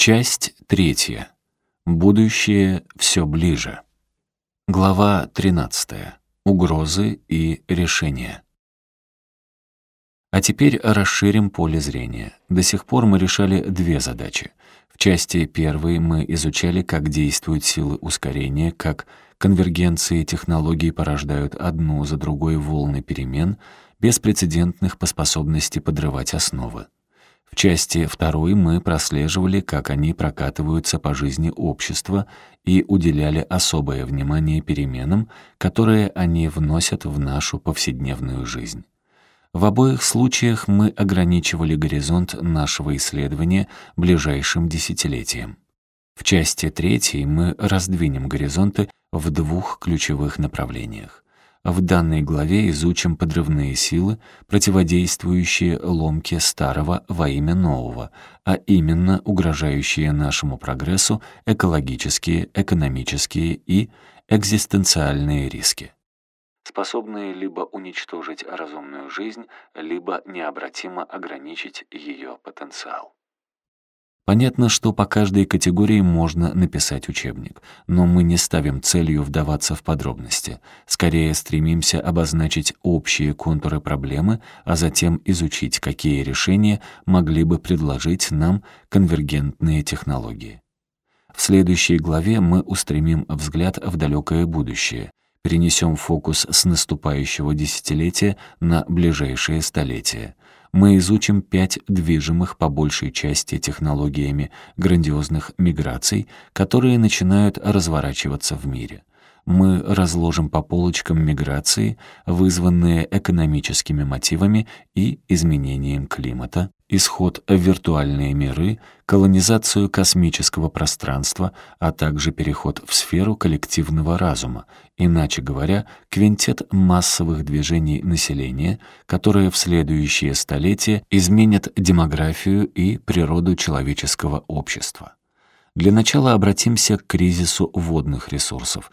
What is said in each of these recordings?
Часть третья. Будущее все ближе. Глава 13. Угрозы и решения. А теперь расширим поле зрения. До сих пор мы решали две задачи. В части первой мы изучали, как действуют силы ускорения, как конвергенции технологий порождают одну за другой волны перемен, беспрецедентных по способности подрывать основы. В части второй мы прослеживали, как они прокатываются по жизни общества и уделяли особое внимание переменам, которые они вносят в нашу повседневную жизнь. В обоих случаях мы ограничивали горизонт нашего исследования ближайшим десятилетием. В части третьей мы раздвинем горизонты в двух ключевых направлениях. В данной главе изучим подрывные силы, противодействующие ломке старого во имя нового, а именно угрожающие нашему прогрессу экологические, экономические и экзистенциальные риски способные либо уничтожить разумную жизнь, либо необратимо ограничить ее потенциал. Понятно, что по каждой категории можно написать учебник, но мы не ставим целью вдаваться в подробности. Скорее стремимся обозначить общие контуры проблемы, а затем изучить, какие решения могли бы предложить нам конвергентные технологии. В следующей главе мы устремим взгляд в далекое будущее, перенесем фокус с наступающего десятилетия на ближайшее столетие — мы изучим пять движимых по большей части технологиями грандиозных миграций, которые начинают разворачиваться в мире. Мы разложим по полочкам миграции, вызванные экономическими мотивами и изменением климата, исход в виртуальные миры, колонизацию космического пространства, а также переход в сферу коллективного разума, иначе говоря, квинтет массовых движений населения, которые в следующие столетия изменят демографию и природу человеческого общества. Для начала обратимся к кризису водных ресурсов,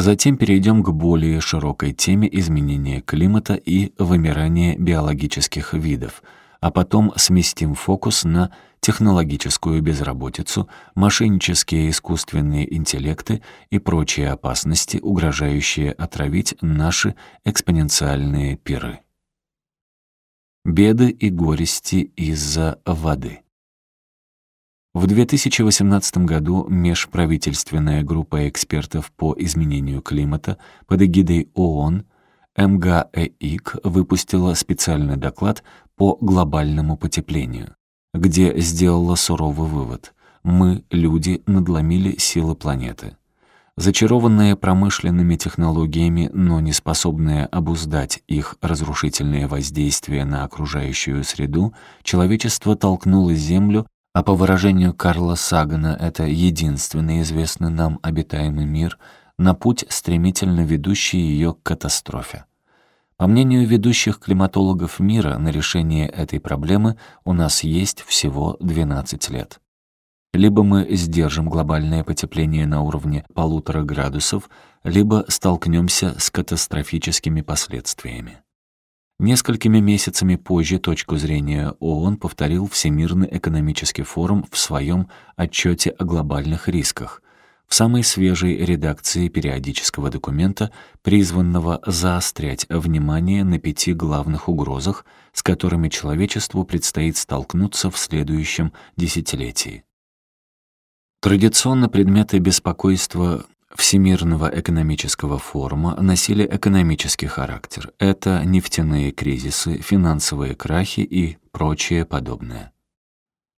Затем перейдем к более широкой теме изменения климата и вымирания биологических видов — а потом сместим фокус на технологическую безработицу, мошеннические искусственные интеллекты и прочие опасности, угрожающие отравить наши экспоненциальные пиры. Беды и горести из-за воды. В 2018 году межправительственная группа экспертов по изменению климата под эгидой ООН МГЭИК выпустила специальный доклад по глобальному потеплению, где сделала суровый вывод. Мы, люди, надломили силы планеты. Зачарованные промышленными технологиями, но не способные обуздать их разрушительное воздействие на окружающую среду, человечество толкнуло Землю, а по выражению Карла Сагана это единственный известный нам обитаемый мир, на путь, стремительно ведущий ее к катастрофе. По мнению ведущих климатологов мира, на решение этой проблемы у нас есть всего 12 лет. Либо мы сдержим глобальное потепление на уровне полутора градусов, либо столкнемся с катастрофическими последствиями. Несколькими месяцами позже точку зрения ООН повторил Всемирный экономический форум в своем отчете о глобальных рисках, в самой свежей редакции периодического документа, призванного заострять внимание на пяти главных угрозах, с которыми человечеству предстоит столкнуться в следующем десятилетии. Традиционно предметы беспокойства Всемирного экономического форума носили экономический характер. Это нефтяные кризисы, финансовые крахи и прочее подобное.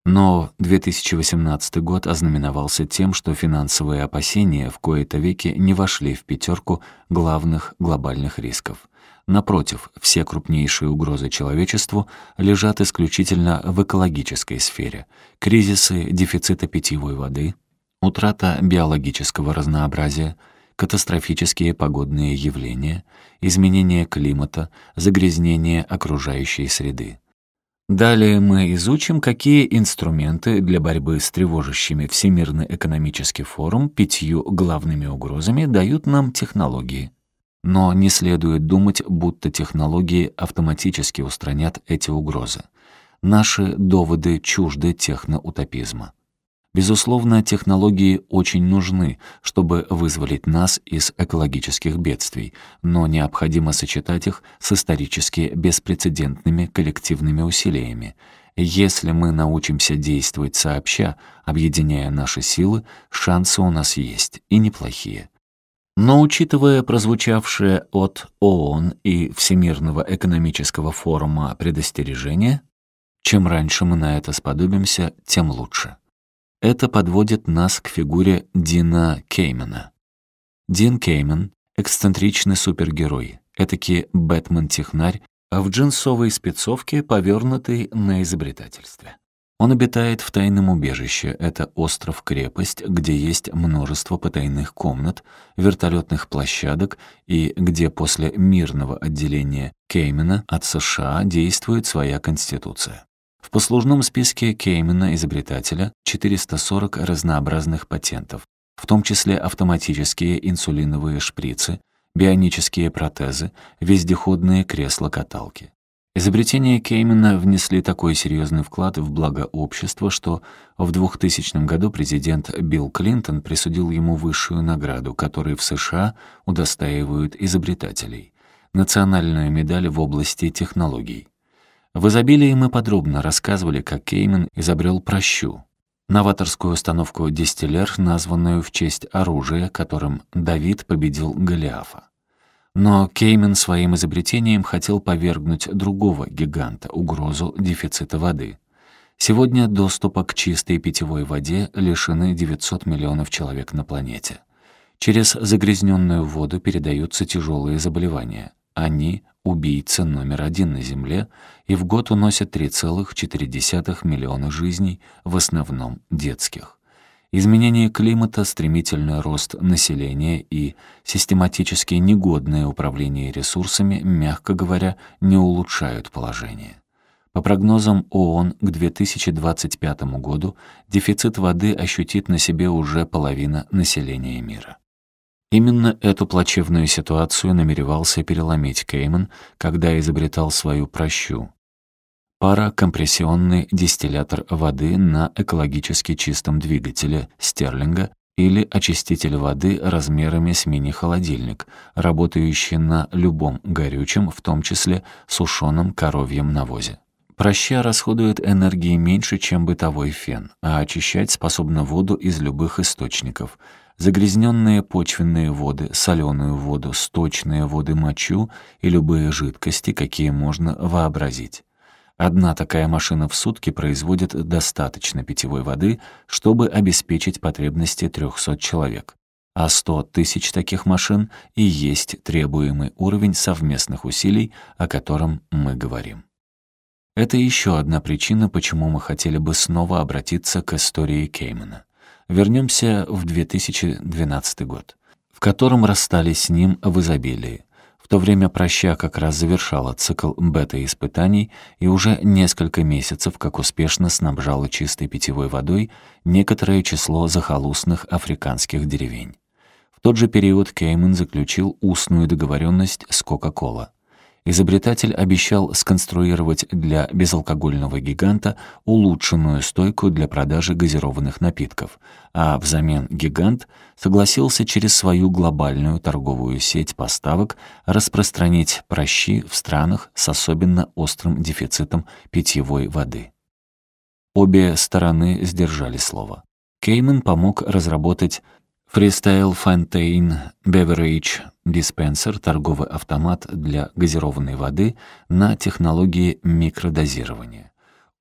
Но 2018 год ознаменовался тем, что финансовые опасения в кои-то веки не вошли в пятерку главных глобальных рисков. Напротив, все крупнейшие угрозы человечеству лежат исключительно в экологической сфере. Кризисы дефицита питьевой воды, утрата биологического разнообразия, катастрофические погодные явления, изменение климата, загрязнение окружающей среды. Далее мы изучим, какие инструменты для борьбы с тревожащими Всемирный экономический форум пятью главными угрозами дают нам технологии. Но не следует думать, будто технологии автоматически устранят эти угрозы. Наши доводы чужды техноутопизма. Безусловно, технологии очень нужны, чтобы вызволить нас из экологических бедствий, но необходимо сочетать их с исторически беспрецедентными коллективными усилиями. Если мы научимся действовать сообща, объединяя наши силы, шансы у нас есть, и неплохие. Но учитывая прозвучавшее от ООН и Всемирного экономического форума предостережение, чем раньше мы на это сподобимся, тем лучше. Это подводит нас к фигуре Дина Кеймена. Дин Кеймен — эксцентричный супергерой, этакий Бэтмен-технарь, а в джинсовой спецовке, повернутый на изобретательстве. Он обитает в тайном убежище. Это остров-крепость, где есть множество потайных комнат, вертолетных площадок и где после мирного отделения Кеймена от США действует своя конституция. В послужном списке Кеймена, изобретателя, 440 разнообразных патентов, в том числе автоматические инсулиновые шприцы, бионические протезы, вездеходные кресла-каталки. Изобретения Кеймена внесли такой серьезный вклад в благо общества, что в 2000 году президент Билл Клинтон присудил ему высшую награду, которой в США удостаивают изобретателей — национальную медаль в области технологий. В изобилии мы подробно рассказывали, как Кеймен изобрел прощу, новаторскую установку «Дистиллер», названную в честь оружия, которым Давид победил Голиафа. Но Кеймен своим изобретением хотел повергнуть другого гиганта, угрозу дефицита воды. Сегодня доступа к чистой питьевой воде лишены 900 миллионов человек на планете. Через загрязненную воду передаются тяжелые заболевания. Они — убийца номер один на Земле и в год уносят 3,4 миллиона жизней, в основном детских. Изменение климата, стремительный рост населения и систематически негодное управление ресурсами, мягко говоря, не улучшают положение. По прогнозам ООН, к 2025 году дефицит воды ощутит на себе уже половина населения мира. Именно эту плачевную ситуацию намеревался переломить Кейман, когда изобретал свою прощу. Паракомпрессионный дистиллятор воды на экологически чистом двигателе Стерлинга или очиститель воды размерами с мини-холодильник, работающий на любом горючем, в том числе сушеном коровьем навозе. Проща расходует энергии меньше, чем бытовой фен, а очищать способна воду из любых источников — загрязненные почвенные воды, соленую воду, сточные воды мочу и любые жидкости, какие можно вообразить. Одна такая машина в сутки производит достаточно питьевой воды, чтобы обеспечить потребности 300 человек. А 100 тысяч таких машин и есть требуемый уровень совместных усилий, о котором мы говорим. Это еще одна причина, почему мы хотели бы снова обратиться к истории Кеймана. Вернемся в 2012 год, в котором расстались с ним в изобилии. В то время проща как раз завершала цикл бета-испытаний и уже несколько месяцев как успешно снабжала чистой питьевой водой некоторое число захолустных африканских деревень. В тот же период Кейман заключил устную договоренность с Кока-Кола. Изобретатель обещал сконструировать для безалкогольного гиганта улучшенную стойку для продажи газированных напитков, а взамен гигант согласился через свою глобальную торговую сеть поставок распространить прощи в странах с особенно острым дефицитом питьевой воды. Обе стороны сдержали слово. Кеймен помог разработать Freestyle Fontaine Beverage Dispenser — торговый автомат для газированной воды на технологии микродозирования.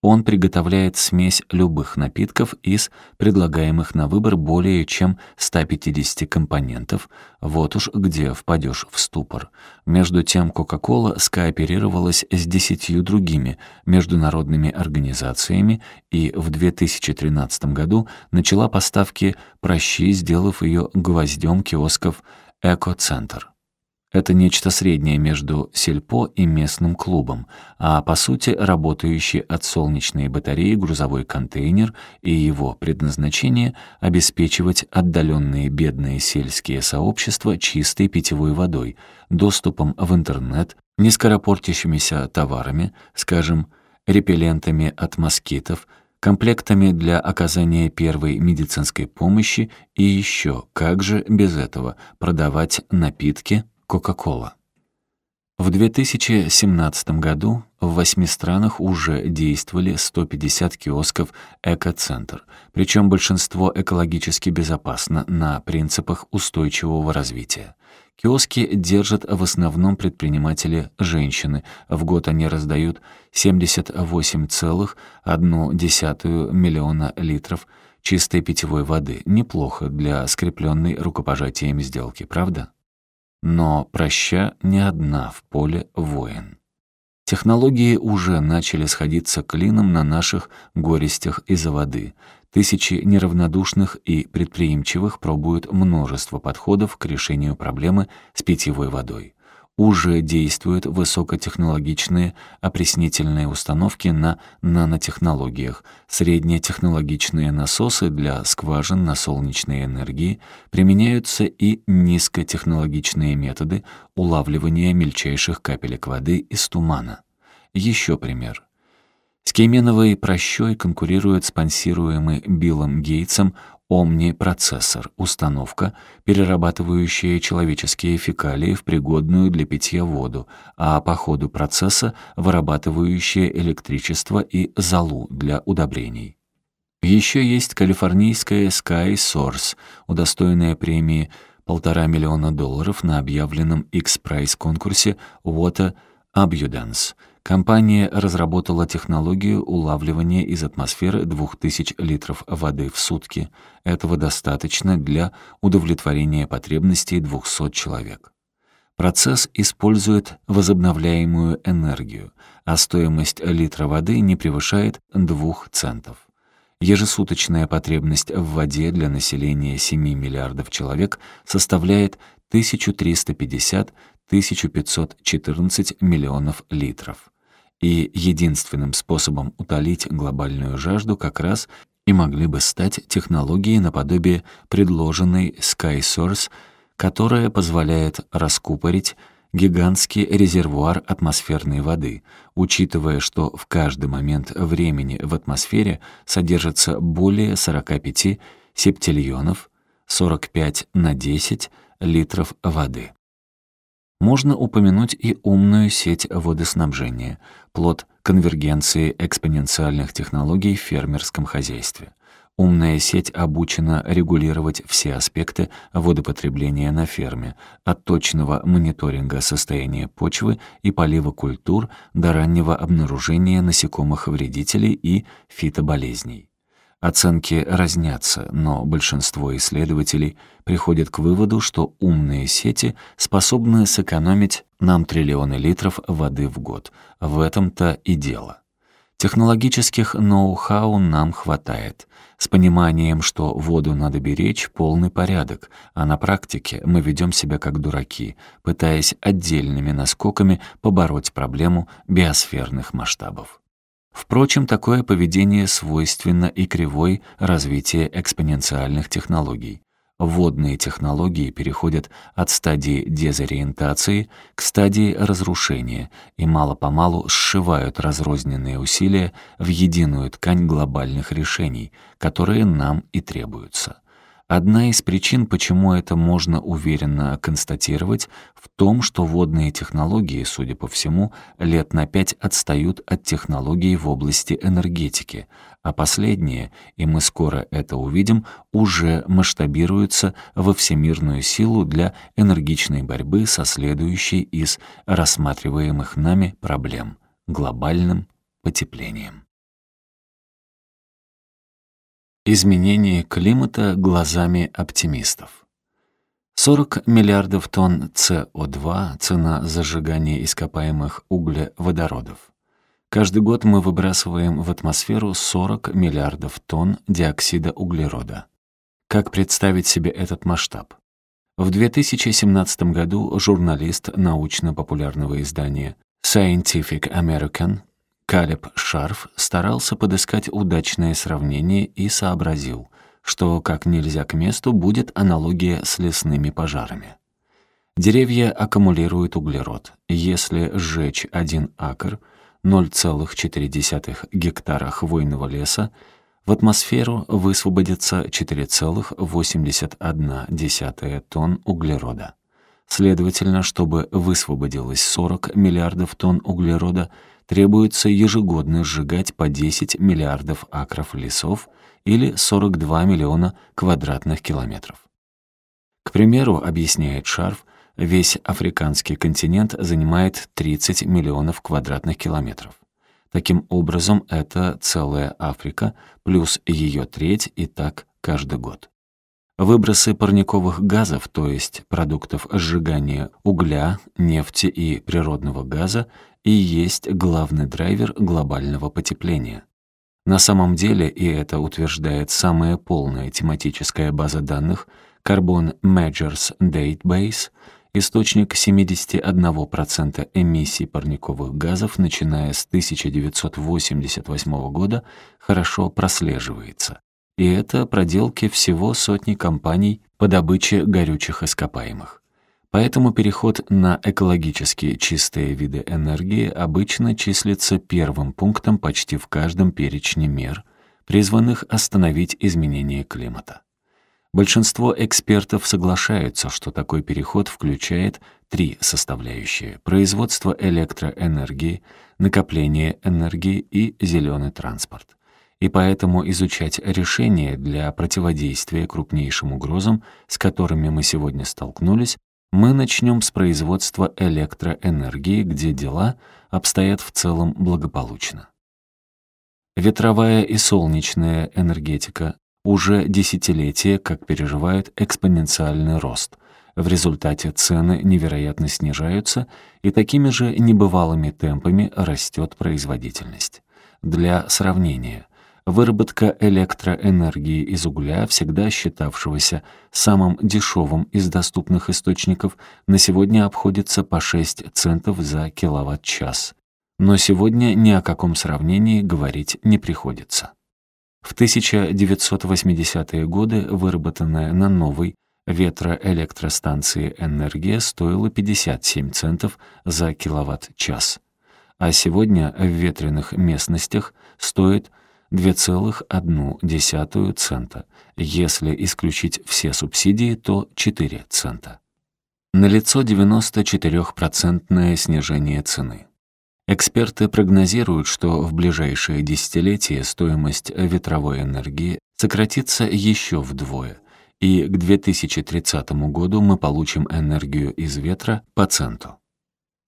Он приготовляет смесь любых напитков из предлагаемых на выбор более чем 150 компонентов, вот уж где впадешь в ступор. Между тем Coca-Cola скооперировалась с десятью другими международными организациями и в 2013 году начала поставки прощи, сделав ее гвоздем киосков «Эко-центр». Это нечто среднее между сельпо и местным клубом, а по сути работающий от солнечной батареи грузовой контейнер и его предназначение — обеспечивать отдаленные бедные сельские сообщества чистой питьевой водой, доступом в интернет, нескоропортящимися товарами, скажем, репеллентами от москитов, комплектами для оказания первой медицинской помощи и еще, как же без этого, продавать напитки Кока-Кола. В 2017 году в восьми странах уже действовали 150 киосков «Экоцентр», причем большинство экологически безопасно на принципах устойчивого развития. Киоски держат в основном предприниматели женщины. В год они раздают 78,1 миллиона литров чистой питьевой воды. Неплохо для скрепленной рукопожатием сделки, правда? Но проща не одна в поле воин. Технологии уже начали сходиться клином на наших горестях из-за воды. Тысячи неравнодушных и предприимчивых пробуют множество подходов к решению проблемы с питьевой водой уже действуют высокотехнологичные опреснительные установки на нанотехнологиях, среднетехнологичные насосы для скважин на солнечной энергии, применяются и низкотехнологичные методы улавливания мельчайших капелек воды из тумана. Еще пример. С кейменовой прощой конкурирует спонсируемый Биллом Гейтсом Омни-процессор — установка, перерабатывающая человеческие фекалии в пригодную для питья воду, а по ходу процесса вырабатывающая электричество и золу для удобрений. Еще есть калифорнийская Sky Source, удостоенная премии полтора миллиона долларов на объявленном X-Prize конкурсе Water Abundance — Компания разработала технологию улавливания из атмосферы 2000 литров воды в сутки. Этого достаточно для удовлетворения потребностей 200 человек. Процесс использует возобновляемую энергию, а стоимость литра воды не превышает 2 центов. Ежесуточная потребность в воде для населения 7 миллиардов человек составляет 1350-1514 миллионов литров и единственным способом утолить глобальную жажду как раз и могли бы стать технологии наподобие предложенной SkySource, которая позволяет раскупорить гигантский резервуар атмосферной воды, учитывая, что в каждый момент времени в атмосфере содержится более 45 септильонов, 45 на 10 литров воды. Можно упомянуть и умную сеть водоснабжения, плод конвергенции экспоненциальных технологий в фермерском хозяйстве. Умная сеть обучена регулировать все аспекты водопотребления на ферме, от точного мониторинга состояния почвы и полива культур до раннего обнаружения насекомых-вредителей и фитоболезней. Оценки разнятся, но большинство исследователей приходят к выводу, что умные сети способны сэкономить нам триллионы литров воды в год. В этом-то и дело. Технологических ноу-хау нам хватает. С пониманием, что воду надо беречь, полный порядок, а на практике мы ведем себя как дураки, пытаясь отдельными наскоками побороть проблему биосферных масштабов. Впрочем, такое поведение свойственно и кривой развития экспоненциальных технологий. Водные технологии переходят от стадии дезориентации к стадии разрушения и мало-помалу сшивают разрозненные усилия в единую ткань глобальных решений, которые нам и требуются. Одна из причин, почему это можно уверенно констатировать, в том, что водные технологии, судя по всему, лет на пять отстают от технологий в области энергетики, а последние, и мы скоро это увидим, уже масштабируются во всемирную силу для энергичной борьбы со следующей из рассматриваемых нами проблем — глобальным потеплением. Изменение климата глазами оптимистов. 40 миллиардов тонн СО2 — цена зажигания ископаемых углеводородов. Каждый год мы выбрасываем в атмосферу 40 миллиардов тонн диоксида углерода. Как представить себе этот масштаб? В 2017 году журналист научно-популярного издания Scientific American Калеб Шарф старался подыскать удачное сравнение и сообразил, что как нельзя к месту будет аналогия с лесными пожарами. Деревья аккумулируют углерод. Если сжечь один акр, 0,4 гектара хвойного леса, в атмосферу высвободится 4,81 тонн углерода. Следовательно, чтобы высвободилось 40 миллиардов тонн углерода, требуется ежегодно сжигать по 10 миллиардов акров лесов или 42 миллиона квадратных километров. К примеру, объясняет Шарф, весь африканский континент занимает 30 миллионов квадратных километров. Таким образом, это целая Африка плюс ее треть и так каждый год. Выбросы парниковых газов, то есть продуктов сжигания угля, нефти и природного газа, и есть главный драйвер глобального потепления. На самом деле, и это утверждает самая полная тематическая база данных Carbon Majors Database, источник 71% эмиссий парниковых газов, начиная с 1988 года, хорошо прослеживается. И это проделки всего сотни компаний по добыче горючих ископаемых. Поэтому переход на экологически чистые виды энергии обычно числится первым пунктом почти в каждом перечне мер, призванных остановить изменение климата. Большинство экспертов соглашаются, что такой переход включает три составляющие — производство электроэнергии, накопление энергии и зеленый транспорт и поэтому изучать решения для противодействия крупнейшим угрозам, с которыми мы сегодня столкнулись, мы начнем с производства электроэнергии, где дела обстоят в целом благополучно. Ветровая и солнечная энергетика уже десятилетия как переживают экспоненциальный рост. В результате цены невероятно снижаются, и такими же небывалыми темпами растет производительность. Для сравнения, Выработка электроэнергии из угля, всегда считавшегося самым дешевым из доступных источников, на сегодня обходится по 6 центов за киловатт-час. Но сегодня ни о каком сравнении говорить не приходится. В 1980-е годы выработанная на новой ветроэлектростанции энергия стоила 57 центов за киловатт-час, а сегодня в ветреных местностях стоит 2,1 цента. Если исключить все субсидии, то 4 цента. Налицо 94% снижение цены. Эксперты прогнозируют, что в ближайшие десятилетия стоимость ветровой энергии сократится еще вдвое, и к 2030 году мы получим энергию из ветра по центу.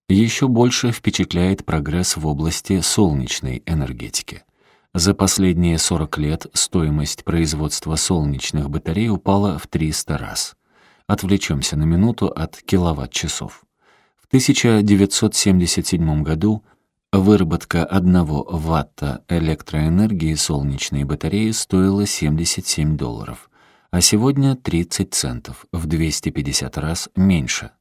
Еще больше впечатляет прогресс в области солнечной энергетики. За последние 40 лет стоимость производства солнечных батарей упала в 300 раз. Отвлечемся на минуту от киловатт-часов. В 1977 году выработка 1 ватта электроэнергии солнечной батареи стоила 77 долларов, а сегодня 30 центов, в 250 раз меньше –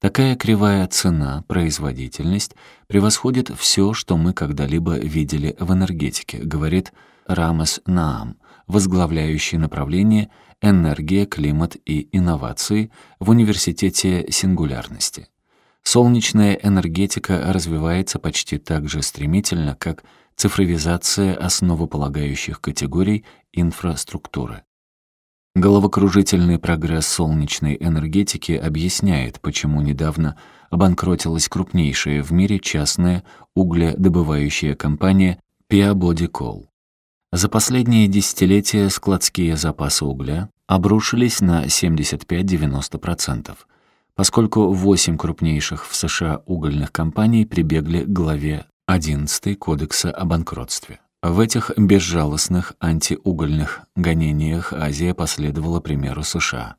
Такая кривая цена, производительность превосходит все, что мы когда-либо видели в энергетике, говорит Рамес Наам, возглавляющий направление «Энергия, климат и инновации» в Университете сингулярности. Солнечная энергетика развивается почти так же стремительно, как цифровизация основополагающих категорий инфраструктуры. Головокружительный прогресс солнечной энергетики объясняет, почему недавно обанкротилась крупнейшая в мире частная угледобывающая компания Peabody Coal. За последние десятилетия складские запасы угля обрушились на 75-90%, поскольку 8 крупнейших в США угольных компаний прибегли к главе 11 Кодекса о банкротстве. В этих безжалостных антиугольных гонениях Азия последовала примеру США.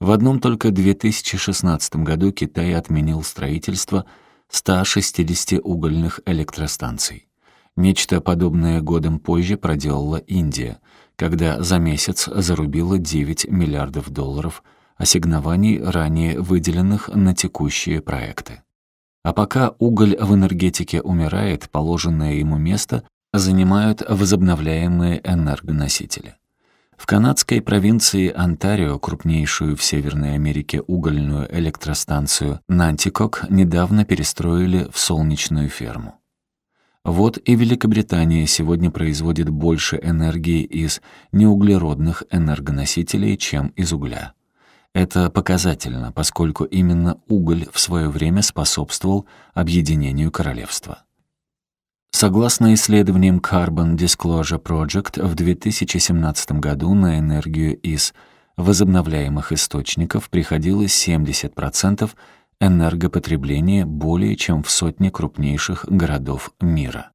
В одном только 2016 году Китай отменил строительство 160 угольных электростанций. Нечто подобное годом позже проделала Индия, когда за месяц зарубила 9 миллиардов долларов ассигнований, ранее выделенных на текущие проекты. А пока уголь в энергетике умирает, положенное ему место занимают возобновляемые энергоносители. В канадской провинции Онтарио, крупнейшую в Северной Америке угольную электростанцию Нантикок, недавно перестроили в солнечную ферму. Вот и Великобритания сегодня производит больше энергии из неуглеродных энергоносителей, чем из угля. Это показательно, поскольку именно уголь в свое время способствовал объединению королевства. Согласно исследованиям Carbon Disclosure Project, в 2017 году на энергию из возобновляемых источников приходилось 70% энергопотребления более чем в сотне крупнейших городов мира.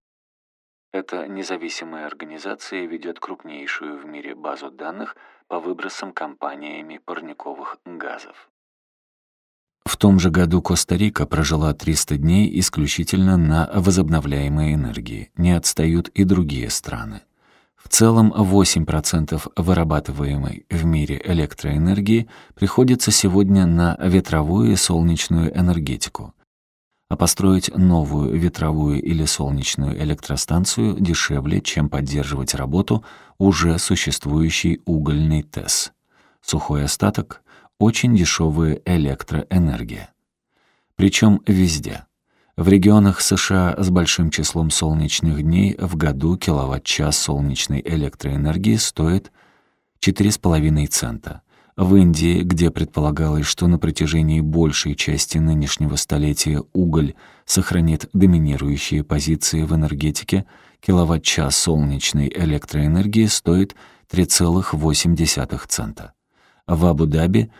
Эта независимая организация ведет крупнейшую в мире базу данных по выбросам компаниями парниковых газов. В том же году Коста-Рика прожила 300 дней исключительно на возобновляемой энергии. Не отстают и другие страны. В целом 8% вырабатываемой в мире электроэнергии приходится сегодня на ветровую и солнечную энергетику. А построить новую ветровую или солнечную электростанцию дешевле, чем поддерживать работу уже существующей угольной ТЭС. Сухой остаток — очень дешевая электроэнергия. Причем везде. В регионах США с большим числом солнечных дней в году киловатт-час солнечной электроэнергии стоит 4,5 цента. В Индии, где предполагалось, что на протяжении большей части нынешнего столетия уголь сохранит доминирующие позиции в энергетике, киловатт-час солнечной электроэнергии стоит 3,8 цента. В Абу-Даби —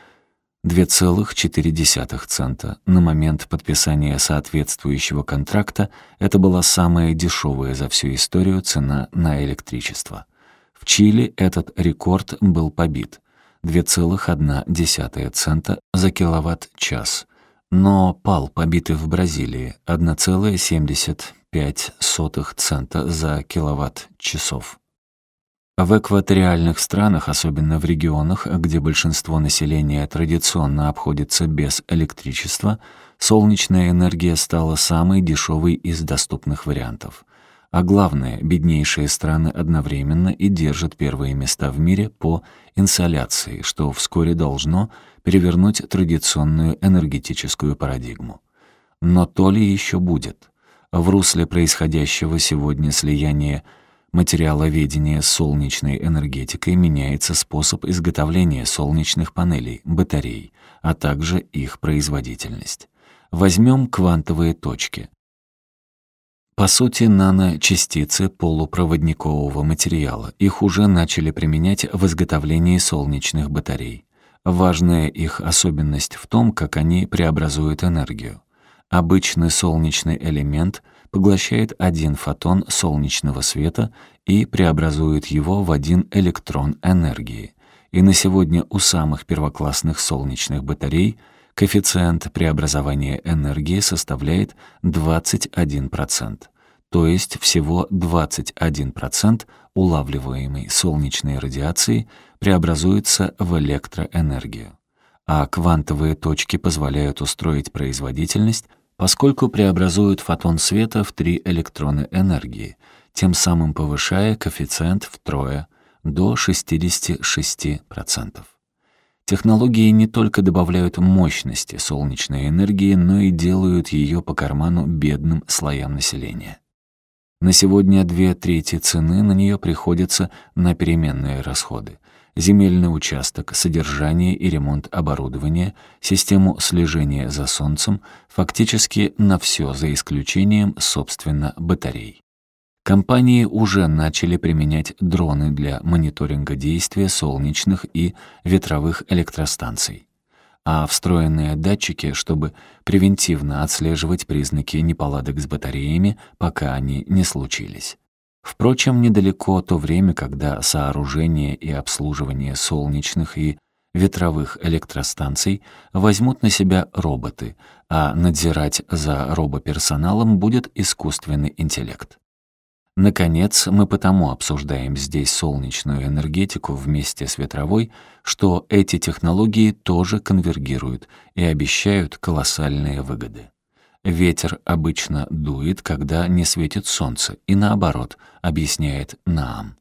2,4 цента. На момент подписания соответствующего контракта это была самая дешевая за всю историю цена на электричество. В Чили этот рекорд был побит — 2,1 цента за киловатт-час. Но пал побитый в Бразилии — 1,75 цента за киловатт-часов. В экваториальных странах, особенно в регионах, где большинство населения традиционно обходится без электричества, солнечная энергия стала самой дешевой из доступных вариантов. А главное, беднейшие страны одновременно и держат первые места в мире по инсоляции, что вскоре должно перевернуть традиционную энергетическую парадигму. Но то ли еще будет. В русле происходящего сегодня слияния материаловедения с солнечной энергетикой меняется способ изготовления солнечных панелей, батарей, а также их производительность. Возьмем квантовые точки. По сути, наночастицы полупроводникового материала. Их уже начали применять в изготовлении солнечных батарей. Важная их особенность в том, как они преобразуют энергию. Обычный солнечный элемент — поглощает один фотон солнечного света и преобразует его в один электрон энергии. И на сегодня у самых первоклассных солнечных батарей коэффициент преобразования энергии составляет 21%, то есть всего 21% улавливаемой солнечной радиации преобразуется в электроэнергию. А квантовые точки позволяют устроить производительность поскольку преобразуют фотон света в три электрона энергии, тем самым повышая коэффициент втрое, до 66%. Технологии не только добавляют мощности солнечной энергии, но и делают ее по карману бедным слоям населения. На сегодня две трети цены на нее приходятся на переменные расходы земельный участок, содержание и ремонт оборудования, систему слежения за солнцем, фактически на все за исключением, собственно, батарей. Компании уже начали применять дроны для мониторинга действия солнечных и ветровых электростанций, а встроенные датчики, чтобы превентивно отслеживать признаки неполадок с батареями, пока они не случились. Впрочем, недалеко то время, когда сооружение и обслуживание солнечных и ветровых электростанций возьмут на себя роботы, а надзирать за робоперсоналом будет искусственный интеллект. Наконец, мы потому обсуждаем здесь солнечную энергетику вместе с ветровой, что эти технологии тоже конвергируют и обещают колоссальные выгоды. Ветер обычно дует, когда не светит солнце, и наоборот, объясняет Наам.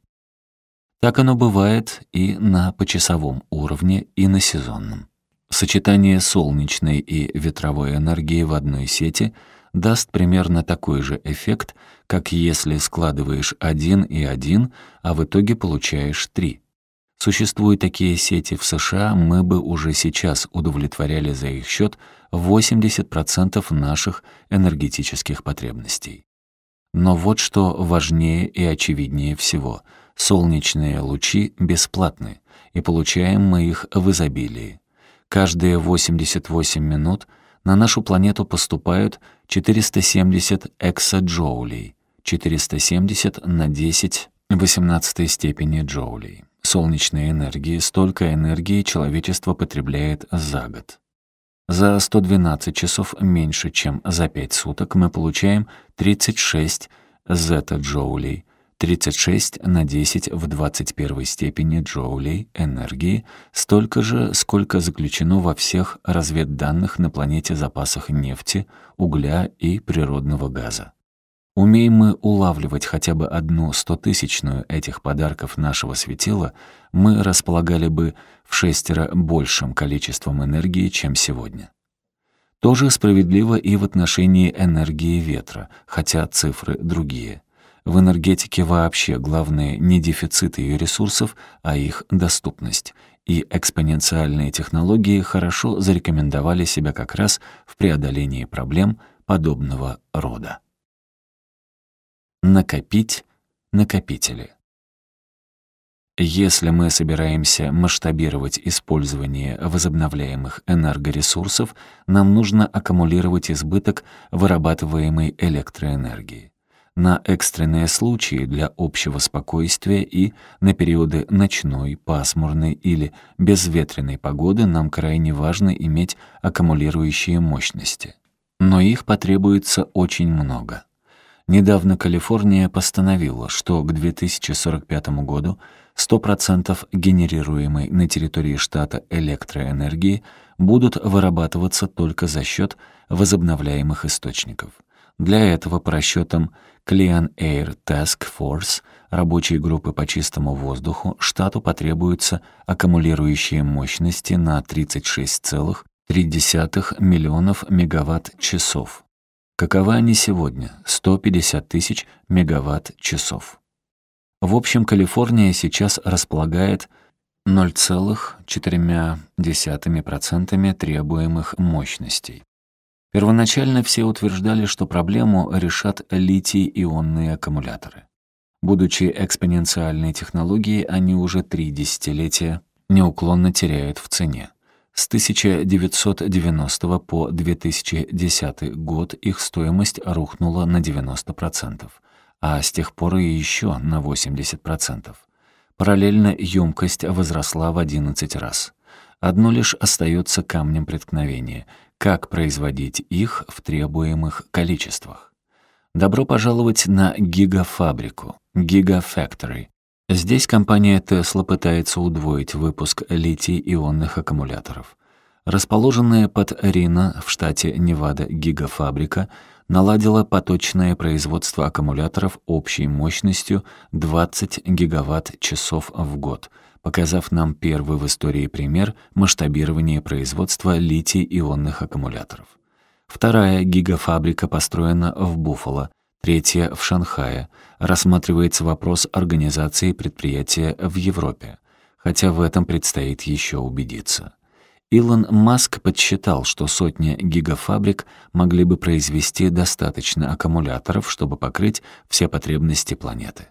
Так оно бывает и на почасовом уровне, и на сезонном. Сочетание солнечной и ветровой энергии в одной сети даст примерно такой же эффект, как если складываешь один и один, а в итоге получаешь три. Существуют такие сети в США, мы бы уже сейчас удовлетворяли за их счет 80% наших энергетических потребностей. Но вот что важнее и очевиднее всего. Солнечные лучи бесплатны, и получаем мы их в изобилии. Каждые 88 минут на нашу планету поступают 470 эксаджоулей, 470 на 10 18 степени джоулей. Солнечной энергии столько энергии человечество потребляет за год. За 112 часов меньше, чем за 5 суток, мы получаем 36 зета-джоулей, 36 на 10 в 21 степени джоулей энергии, столько же, сколько заключено во всех разведданных на планете запасах нефти, угля и природного газа. Умеем мы улавливать хотя бы одну стотысячную этих подарков нашего светила, мы располагали бы в шестеро большим количеством энергии, чем сегодня. Тоже справедливо и в отношении энергии ветра, хотя цифры другие. В энергетике вообще главное не дефицит ее ресурсов, а их доступность. И экспоненциальные технологии хорошо зарекомендовали себя как раз в преодолении проблем подобного рода. Накопить накопители. Если мы собираемся масштабировать использование возобновляемых энергоресурсов, нам нужно аккумулировать избыток вырабатываемой электроэнергии. На экстренные случаи для общего спокойствия и на периоды ночной, пасмурной или безветренной погоды нам крайне важно иметь аккумулирующие мощности. Но их потребуется очень много. Недавно Калифорния постановила, что к 2045 году 100% генерируемой на территории штата электроэнергии будут вырабатываться только за счет возобновляемых источников. Для этого, по расчетам Clean Air Task Force, рабочей группы по чистому воздуху, штату потребуются аккумулирующие мощности на 36,3 миллионов мегаватт-часов. Каковы они сегодня? 150 тысяч мегаватт-часов. В общем, Калифорния сейчас располагает 0,4% требуемых мощностей. Первоначально все утверждали, что проблему решат литий-ионные аккумуляторы. Будучи экспоненциальной технологией, они уже три десятилетия неуклонно теряют в цене. С 1990 по 2010 год их стоимость рухнула на 90%, а с тех пор и еще на 80%. Параллельно емкость возросла в 11 раз. Одно лишь остается камнем преткновения — как производить их в требуемых количествах. Добро пожаловать на гигафабрику, Gigafactory, Здесь компания Tesla пытается удвоить выпуск литий-ионных аккумуляторов. Расположенная под Рино в штате Невада гигафабрика наладила поточное производство аккумуляторов общей мощностью 20 гигаватт-часов в год, показав нам первый в истории пример масштабирования производства литий-ионных аккумуляторов. Вторая гигафабрика построена в Буффало, третья — в Шанхае. Рассматривается вопрос организации предприятия в Европе, хотя в этом предстоит еще убедиться. Илон Маск подсчитал, что сотни гигафабрик могли бы произвести достаточно аккумуляторов, чтобы покрыть все потребности планеты.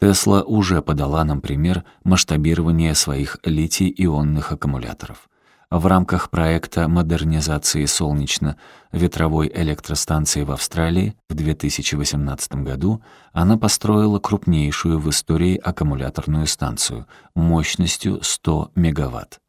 Тесла уже подала нам пример масштабирования своих литий-ионных аккумуляторов. В рамках проекта модернизации солнечно-ветровой электростанции в Австралии в 2018 году она построила крупнейшую в истории аккумуляторную станцию мощностью 100 мегаватт.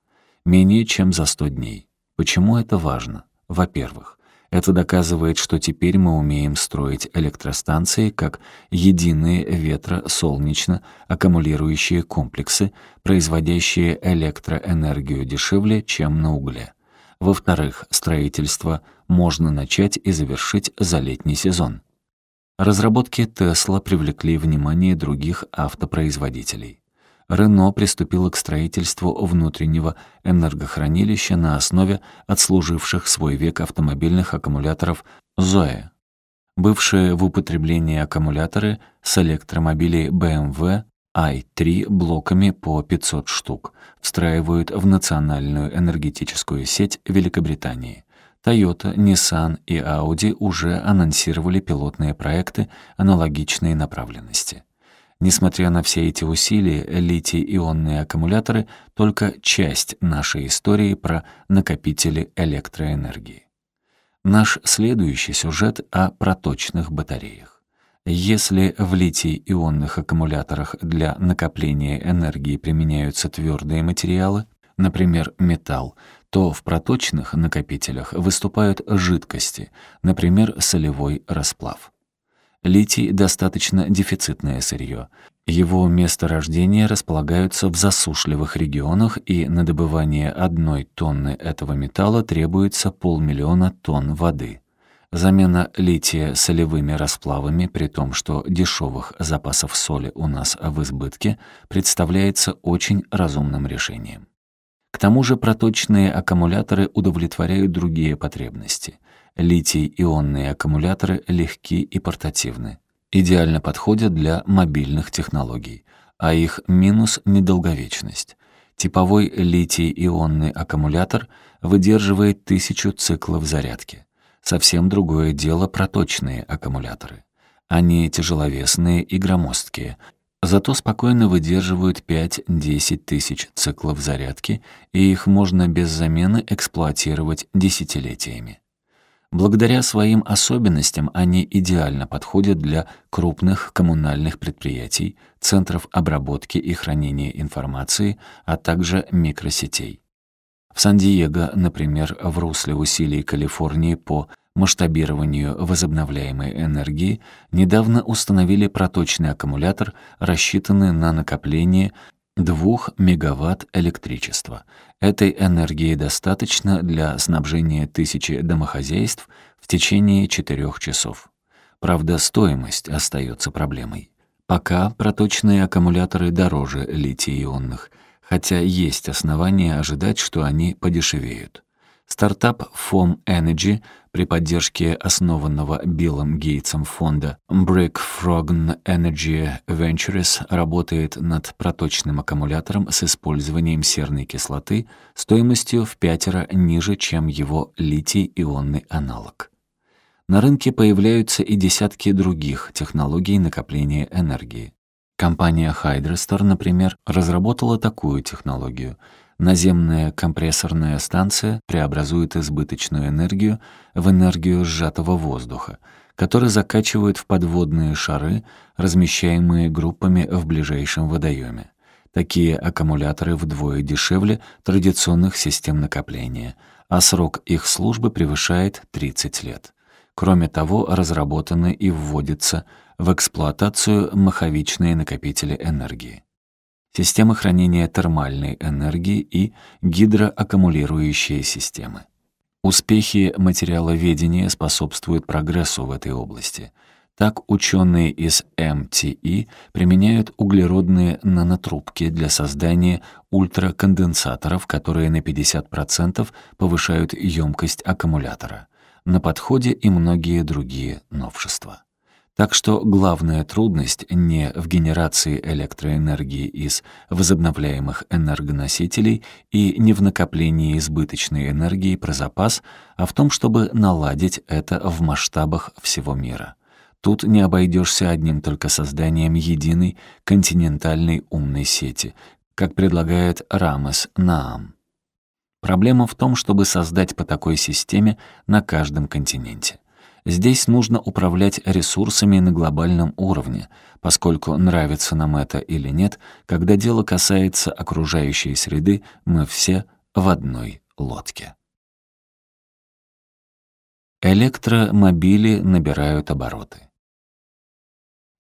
Менее чем за 100 дней. Почему это важно? Во-первых, это доказывает, что теперь мы умеем строить электростанции как единые ветро-солнечно-аккумулирующие комплексы, производящие электроэнергию дешевле, чем на угле. Во-вторых, строительство можно начать и завершить за летний сезон. Разработки Tesla привлекли внимание других автопроизводителей. Рено приступило к строительству внутреннего энергохранилища на основе отслуживших свой век автомобильных аккумуляторов Zoe. Бывшие в употреблении аккумуляторы с электромобилей BMW i3 блоками по 500 штук встраивают в национальную энергетическую сеть Великобритании. Toyota, Nissan и Audi уже анонсировали пилотные проекты аналогичной направленности. Несмотря на все эти усилия, литий-ионные аккумуляторы — только часть нашей истории про накопители электроэнергии. Наш следующий сюжет о проточных батареях. Если в литий-ионных аккумуляторах для накопления энергии применяются твердые материалы, например, металл, то в проточных накопителях выступают жидкости, например, солевой расплав. Литий — достаточно дефицитное сырье. Его месторождения располагаются в засушливых регионах, и на добывание одной тонны этого металла требуется полмиллиона тонн воды. Замена лития солевыми расплавами, при том, что дешевых запасов соли у нас в избытке, представляется очень разумным решением. К тому же проточные аккумуляторы удовлетворяют другие потребности. Литий-ионные аккумуляторы легки и портативны. Идеально подходят для мобильных технологий, а их минус — недолговечность. Типовой литий-ионный аккумулятор выдерживает тысячу циклов зарядки. Совсем другое дело проточные аккумуляторы. Они тяжеловесные и громоздкие, зато спокойно выдерживают 5-10 тысяч циклов зарядки, и их можно без замены эксплуатировать десятилетиями. Благодаря своим особенностям они идеально подходят для крупных коммунальных предприятий, центров обработки и хранения информации, а также микросетей. В Сан-Диего, например, в русле усилий Калифорнии по масштабированию возобновляемой энергии недавно установили проточный аккумулятор, рассчитанный на накопление 2 мегаватт электричества. Этой энергии достаточно для снабжения тысячи домохозяйств в течение 4 часов. Правда, стоимость остается проблемой. Пока проточные аккумуляторы дороже литий-ионных — хотя есть основания ожидать, что они подешевеют. Стартап Foam Energy при поддержке основанного Биллом Гейтсом фонда Brick Frogn Energy Ventures работает над проточным аккумулятором с использованием серной кислоты стоимостью в пятеро ниже, чем его литий-ионный аналог. На рынке появляются и десятки других технологий накопления энергии. Компания Hydrostar, например, разработала такую технологию. Наземная компрессорная станция преобразует избыточную энергию в энергию сжатого воздуха, который закачивают в подводные шары, размещаемые группами в ближайшем водоеме. Такие аккумуляторы вдвое дешевле традиционных систем накопления, а срок их службы превышает 30 лет. Кроме того, разработаны и вводятся в эксплуатацию маховичные накопители энергии, системы хранения термальной энергии и гидроаккумулирующие системы. Успехи материаловедения способствуют прогрессу в этой области. Так ученые из МТИ применяют углеродные нанотрубки для создания ультраконденсаторов, которые на 50% повышают емкость аккумулятора. На подходе и многие другие новшества. Так что главная трудность не в генерации электроэнергии из возобновляемых энергоносителей и не в накоплении избыточной энергии про запас, а в том, чтобы наладить это в масштабах всего мира. Тут не обойдешься одним только созданием единой континентальной умной сети, как предлагает Рамес Наам. Проблема в том, чтобы создать по такой системе на каждом континенте. Здесь нужно управлять ресурсами на глобальном уровне, поскольку нравится нам это или нет, когда дело касается окружающей среды, мы все в одной лодке. Электромобили набирают обороты.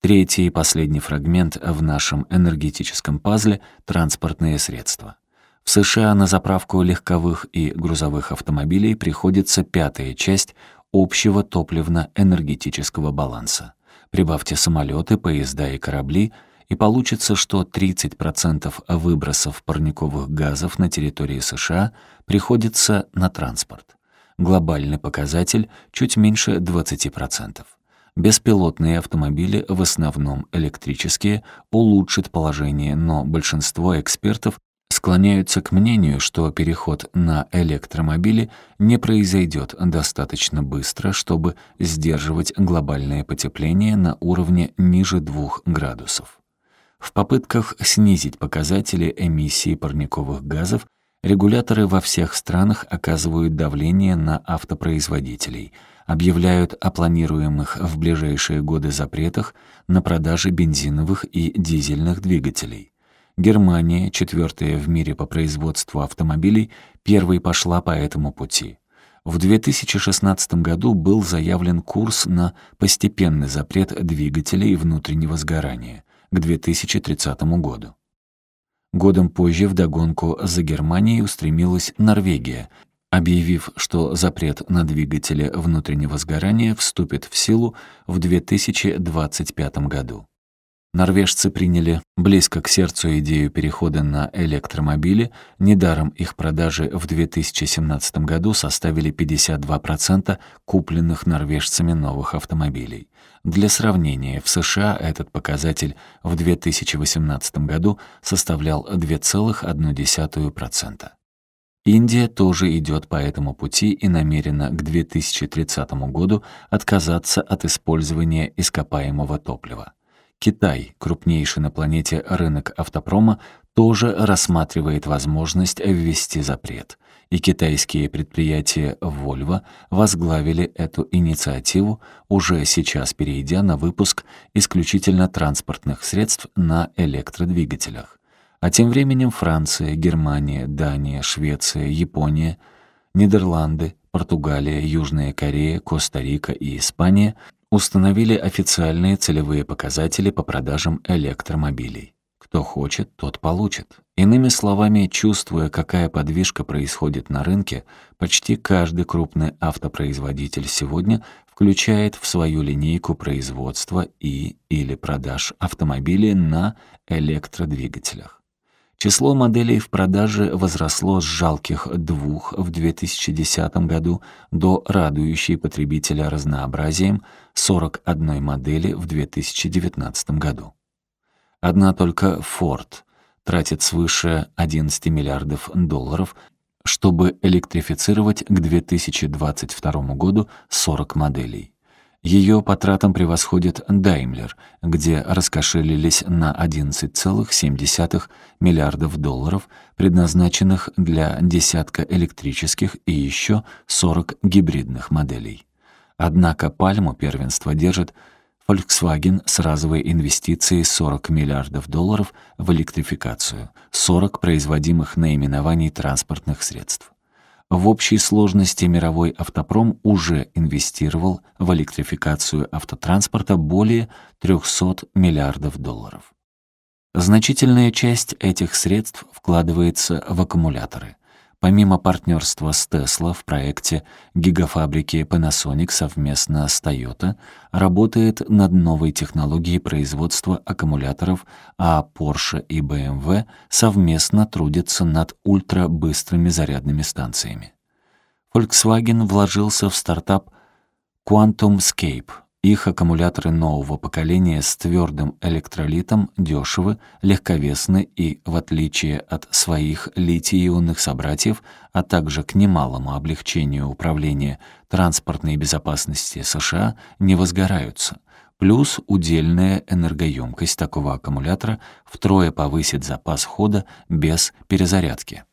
Третий и последний фрагмент в нашем энергетическом пазле — транспортные средства. В США на заправку легковых и грузовых автомобилей приходится пятая часть общего топливно-энергетического баланса. Прибавьте самолеты, поезда и корабли, и получится, что 30% выбросов парниковых газов на территории США приходится на транспорт. Глобальный показатель чуть меньше 20%. Беспилотные автомобили, в основном электрические, улучшат положение, но большинство экспертов склоняются к мнению, что переход на электромобили не произойдет достаточно быстро, чтобы сдерживать глобальное потепление на уровне ниже 2 градусов. В попытках снизить показатели эмиссии парниковых газов регуляторы во всех странах оказывают давление на автопроизводителей, объявляют о планируемых в ближайшие годы запретах на продаже бензиновых и дизельных двигателей. Германия, четвертая в мире по производству автомобилей, первой пошла по этому пути. В 2016 году был заявлен курс на постепенный запрет двигателей внутреннего сгорания к 2030 году. Годом позже вдогонку за Германией устремилась Норвегия, объявив, что запрет на двигатели внутреннего сгорания вступит в силу в 2025 году. Норвежцы приняли близко к сердцу идею перехода на электромобили, недаром их продажи в 2017 году составили 52% купленных норвежцами новых автомобилей. Для сравнения, в США этот показатель в 2018 году составлял 2,1%. Индия тоже идет по этому пути и намерена к 2030 году отказаться от использования ископаемого топлива. Китай, крупнейший на планете рынок автопрома, тоже рассматривает возможность ввести запрет. И китайские предприятия Volvo возглавили эту инициативу, уже сейчас перейдя на выпуск исключительно транспортных средств на электродвигателях. А тем временем Франция, Германия, Дания, Швеция, Япония, Нидерланды, Португалия, Южная Корея, Коста-Рика и Испания установили официальные целевые показатели по продажам электромобилей. Кто хочет, тот получит. Иными словами, чувствуя, какая подвижка происходит на рынке, почти каждый крупный автопроизводитель сегодня включает в свою линейку производства и или продаж автомобилей на электродвигателях. Число моделей в продаже возросло с жалких двух в 2010 году до радующей потребителя разнообразием 41 модели в 2019 году. Одна только Ford тратит свыше 11 миллиардов долларов, чтобы электрифицировать к 2022 году 40 моделей. Ее по тратам превосходит Daimler, где раскошелились на 11,7 миллиардов долларов, предназначенных для десятка электрических и еще 40 гибридных моделей. Однако пальму первенства держит Volkswagen с разовой инвестицией 40 миллиардов долларов в электрификацию, 40 производимых наименований транспортных средств. В общей сложности мировой автопром уже инвестировал в электрификацию автотранспорта более 300 миллиардов долларов. Значительная часть этих средств вкладывается в аккумуляторы. Помимо партнерства с Tesla в проекте гигафабрики Panasonic совместно с Toyota работает над новой технологией производства аккумуляторов, а Porsche и BMW совместно трудятся над ультрабыстрыми зарядными станциями. Volkswagen вложился в стартап QuantumScape — их аккумуляторы нового поколения с твердым электролитом дешевы, легковесны и, в отличие от своих литий-ионных собратьев, а также к немалому облегчению управления транспортной безопасности США, не возгораются. Плюс удельная энергоемкость такого аккумулятора втрое повысит запас хода без перезарядки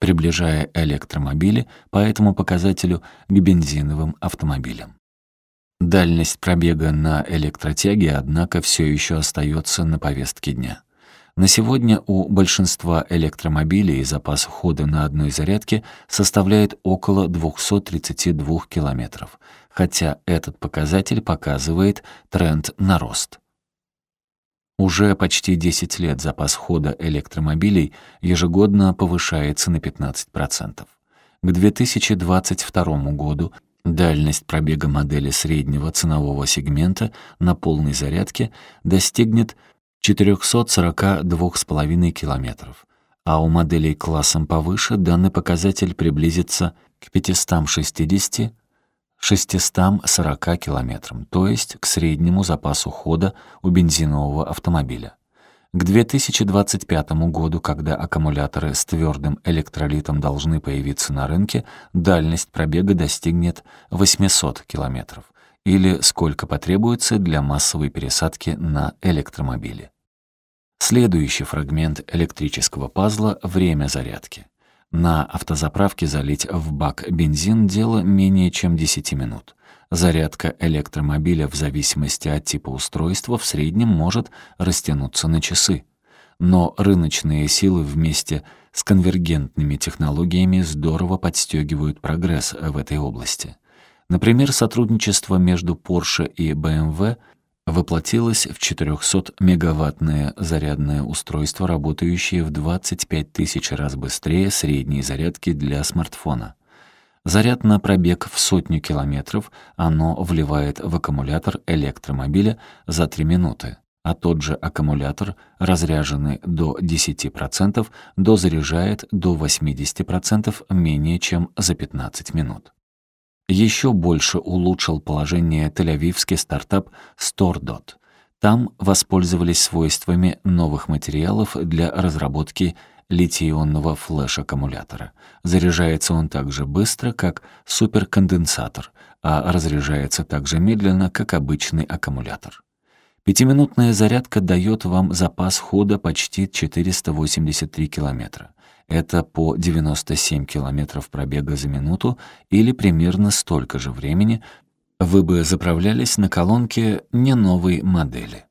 приближая электромобили по этому показателю к бензиновым автомобилям. Дальность пробега на электротяге, однако, все еще остается на повестке дня. На сегодня у большинства электромобилей запас хода на одной зарядке составляет около 232 километров, хотя этот показатель показывает тренд на рост. Уже почти 10 лет запас хода электромобилей ежегодно повышается на 15%. К 2022 году Дальность пробега модели среднего ценового сегмента на полной зарядке достигнет 442,5 км, а у моделей классом повыше данный показатель приблизится к 560 640 километрам, то есть к среднему запасу хода у бензинового автомобиля. К 2025 году, когда аккумуляторы с твердым электролитом должны появиться на рынке, дальность пробега достигнет 800 километров, или сколько потребуется для массовой пересадки на электромобиле. Следующий фрагмент электрического пазла — время зарядки. На автозаправке залить в бак бензин — дело менее чем 10 минут. Зарядка электромобиля в зависимости от типа устройства в среднем может растянуться на часы. Но рыночные силы вместе с конвергентными технологиями здорово подстегивают прогресс в этой области. Например, сотрудничество между Porsche и BMW воплотилось в 400-мегаваттное зарядное устройство, работающее в 25 тысяч раз быстрее средней зарядки для смартфона. Заряд на пробег в сотню километров оно вливает в аккумулятор электромобиля за 3 минуты, а тот же аккумулятор, разряженный до 10%, дозаряжает до 80% менее чем за 15 минут. Еще больше улучшил положение тель-авивский стартап StoreDot. Там воспользовались свойствами новых материалов для разработки литий-ионного флеш-аккумулятора. Заряжается он так же быстро, как суперконденсатор, а разряжается так же медленно, как обычный аккумулятор. Пятиминутная зарядка дает вам запас хода почти 483 километра. Это по 97 километров пробега за минуту или примерно столько же времени вы бы заправлялись на колонке не новой модели.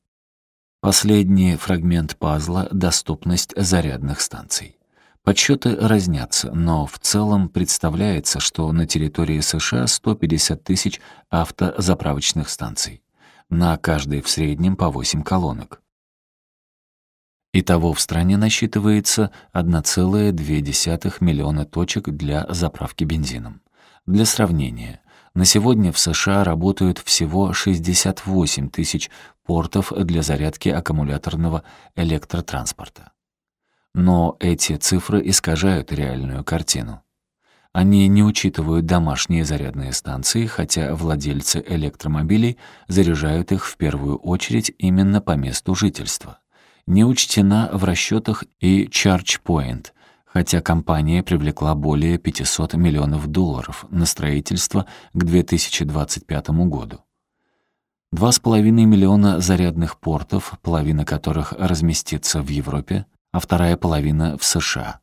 Последний фрагмент пазла — доступность зарядных станций. Подсчеты разнятся, но в целом представляется, что на территории США 150 тысяч автозаправочных станций. На каждой в среднем по 8 колонок. Итого в стране насчитывается 1,2 миллиона точек для заправки бензином. Для сравнения, на сегодня в США работают всего 68 тысяч портов для зарядки аккумуляторного электротранспорта. Но эти цифры искажают реальную картину. Они не учитывают домашние зарядные станции, хотя владельцы электромобилей заряжают их в первую очередь именно по месту жительства. Не учтена в расчетах и Charge Point — хотя компания привлекла более 500 миллионов долларов на строительство к 2025 году. 2,5 миллиона зарядных портов, половина которых разместится в Европе, а вторая половина в США.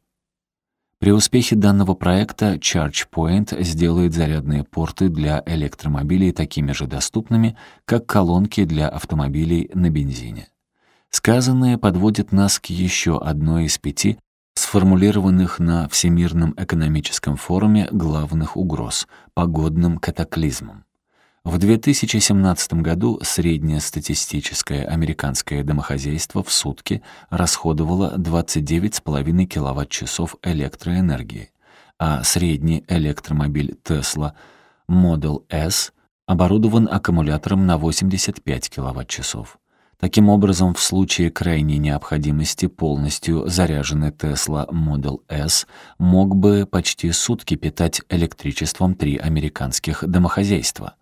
При успехе данного проекта ChargePoint сделает зарядные порты для электромобилей такими же доступными, как колонки для автомобилей на бензине. Сказанное подводит нас к еще одной из пяти сформулированных на Всемирном экономическом форуме главных угроз — погодным катаклизмом. В 2017 году среднее статистическое американское домохозяйство в сутки расходовало 29,5 кВт-часов электроэнергии, а средний электромобиль Tesla Model S оборудован аккумулятором на 85 кВт-часов. Таким образом, в случае крайней необходимости полностью заряженный Tesla Model S мог бы почти сутки питать электричеством три американских домохозяйства.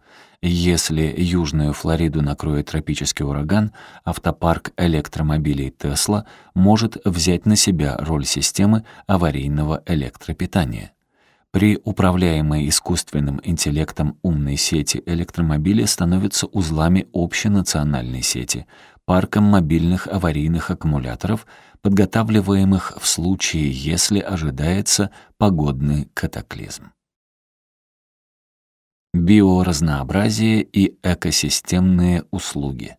Если Южную Флориду накроет тропический ураган, автопарк электромобилей Tesla может взять на себя роль системы аварийного электропитания. При управляемой искусственным интеллектом умной сети электромобили становятся узлами общенациональной сети, парком мобильных аварийных аккумуляторов, подготавливаемых в случае, если ожидается погодный катаклизм. Биоразнообразие и экосистемные услуги.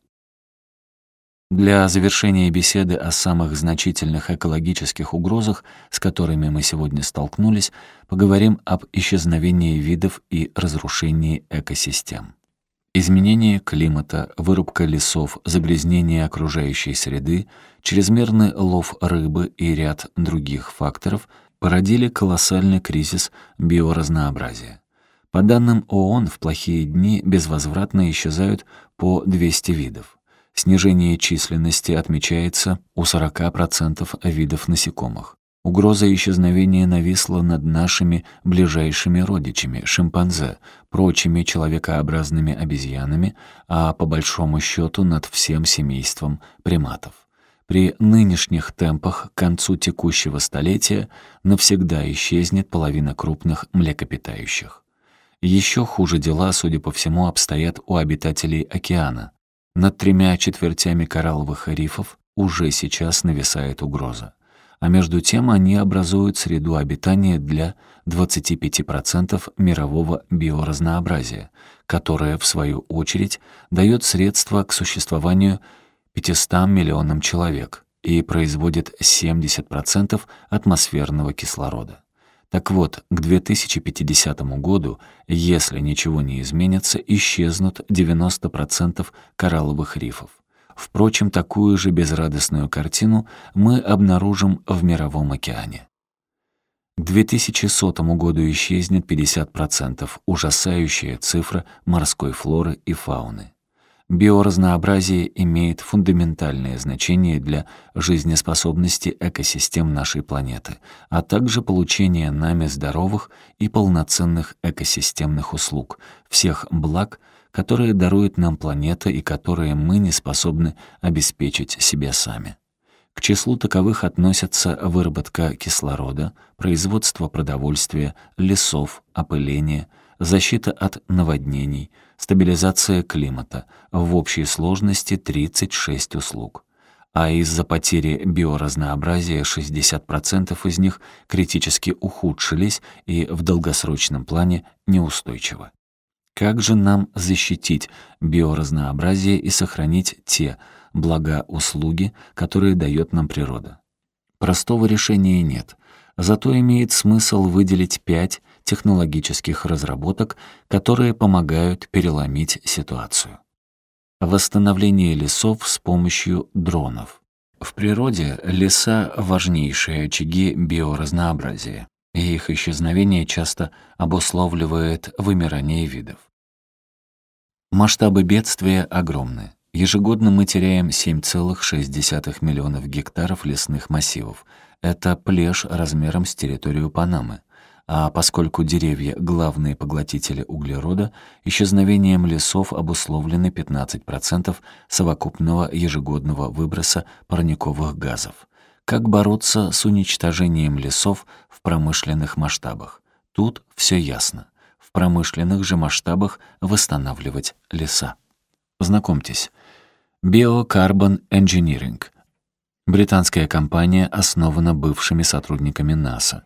Для завершения беседы о самых значительных экологических угрозах, с которыми мы сегодня столкнулись, поговорим об исчезновении видов и разрушении экосистем. Изменение климата, вырубка лесов, загрязнение окружающей среды, чрезмерный лов рыбы и ряд других факторов породили колоссальный кризис биоразнообразия. По данным ООН, в плохие дни безвозвратно исчезают по 200 видов. Снижение численности отмечается у 40% видов насекомых. Угроза исчезновения нависла над нашими ближайшими родичами, шимпанзе, прочими человекообразными обезьянами, а по большому счету над всем семейством приматов. При нынешних темпах к концу текущего столетия навсегда исчезнет половина крупных млекопитающих. Еще хуже дела, судя по всему, обстоят у обитателей океана. Над тремя четвертями коралловых рифов уже сейчас нависает угроза а между тем они образуют среду обитания для 25% мирового биоразнообразия, которое, в свою очередь, дает средства к существованию 500 миллионам человек и производит 70% атмосферного кислорода. Так вот, к 2050 году, если ничего не изменится, исчезнут 90% коралловых рифов. Впрочем, такую же безрадостную картину мы обнаружим в Мировом океане. К 2100 году исчезнет 50%, ужасающая цифра морской флоры и фауны. Биоразнообразие имеет фундаментальное значение для жизнеспособности экосистем нашей планеты, а также получения нами здоровых и полноценных экосистемных услуг, всех благ, которые дарует нам планета и которые мы не способны обеспечить себе сами. К числу таковых относятся выработка кислорода, производство продовольствия, лесов, опыление, защита от наводнений, стабилизация климата, в общей сложности 36 услуг. А из-за потери биоразнообразия 60% из них критически ухудшились и в долгосрочном плане неустойчивы. Как же нам защитить биоразнообразие и сохранить те блага услуги, которые дает нам природа? Простого решения нет. Зато имеет смысл выделить пять технологических разработок, которые помогают переломить ситуацию. Восстановление лесов с помощью дронов. В природе леса — важнейшие очаги биоразнообразия, и их исчезновение часто обусловливает вымирание видов. Масштабы бедствия огромны. Ежегодно мы теряем 7,6 миллионов гектаров лесных массивов. Это плешь размером с территорию Панамы. А поскольку деревья — главные поглотители углерода, исчезновением лесов обусловлены 15% совокупного ежегодного выброса парниковых газов. Как бороться с уничтожением лесов в промышленных масштабах? Тут все ясно в промышленных же масштабах восстанавливать леса. Знакомьтесь, Biocarbon Engineering. Британская компания основана бывшими сотрудниками НАСА.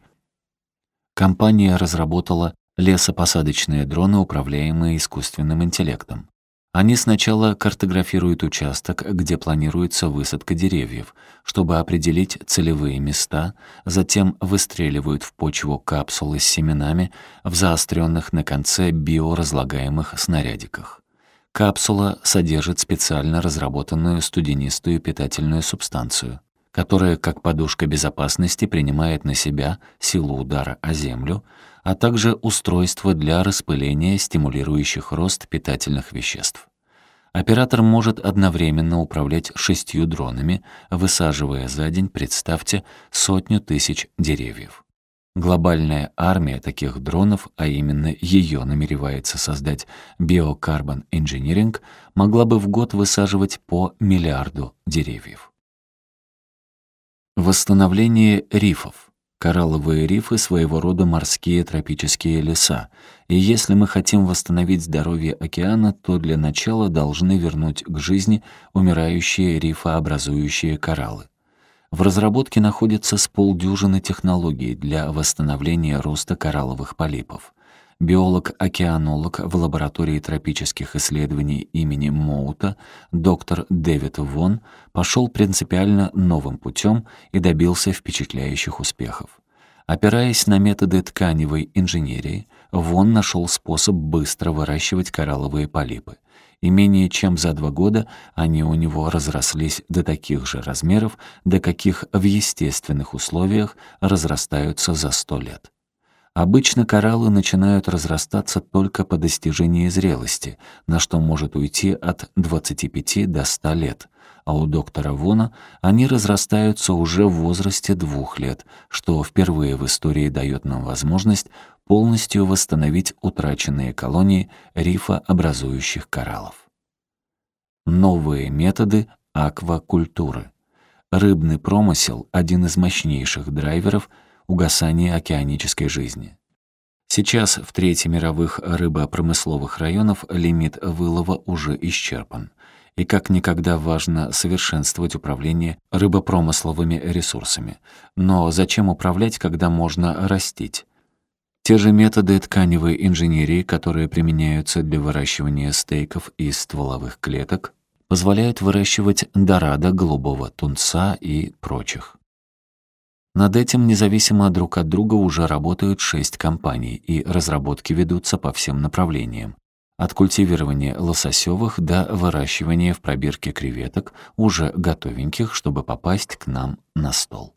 Компания разработала лесопосадочные дроны, управляемые искусственным интеллектом. Они сначала картографируют участок, где планируется высадка деревьев, чтобы определить целевые места, затем выстреливают в почву капсулы с семенами в заостренных на конце биоразлагаемых снарядиках. Капсула содержит специально разработанную студенистую питательную субстанцию, которая как подушка безопасности принимает на себя силу удара о землю, а также устройство для распыления стимулирующих рост питательных веществ. Оператор может одновременно управлять шестью дронами, высаживая за день, представьте, сотню тысяч деревьев. Глобальная армия таких дронов, а именно ее намеревается создать Biocarbon Engineering, могла бы в год высаживать по миллиарду деревьев. Восстановление рифов. Коралловые рифы — своего рода морские тропические леса, и если мы хотим восстановить здоровье океана, то для начала должны вернуть к жизни умирающие рифообразующие кораллы. В разработке находится с полдюжины технологий для восстановления роста коралловых полипов. Биолог-океанолог в лаборатории тропических исследований имени Моута, доктор Дэвид Вон, пошел принципиально новым путем и добился впечатляющих успехов. Опираясь на методы тканевой инженерии, Вон нашел способ быстро выращивать коралловые полипы. И менее чем за два года они у него разрослись до таких же размеров, до каких в естественных условиях разрастаются за сто лет. Обычно кораллы начинают разрастаться только по достижении зрелости, на что может уйти от 25 до 100 лет, а у доктора Вона они разрастаются уже в возрасте двух лет, что впервые в истории дает нам возможность полностью восстановить утраченные колонии рифообразующих кораллов. Новые методы аквакультуры. Рыбный промысел — один из мощнейших драйверов угасания океанической жизни. Сейчас в трети мировых рыбопромысловых районов лимит вылова уже исчерпан. И как никогда важно совершенствовать управление рыбопромысловыми ресурсами. Но зачем управлять, когда можно растить? Те же методы тканевой инженерии, которые применяются для выращивания стейков из стволовых клеток, позволяют выращивать дорадо, голубого тунца и прочих. Над этим независимо друг от друга уже работают шесть компаний, и разработки ведутся по всем направлениям. От культивирования лососевых до выращивания в пробирке креветок, уже готовеньких, чтобы попасть к нам на стол.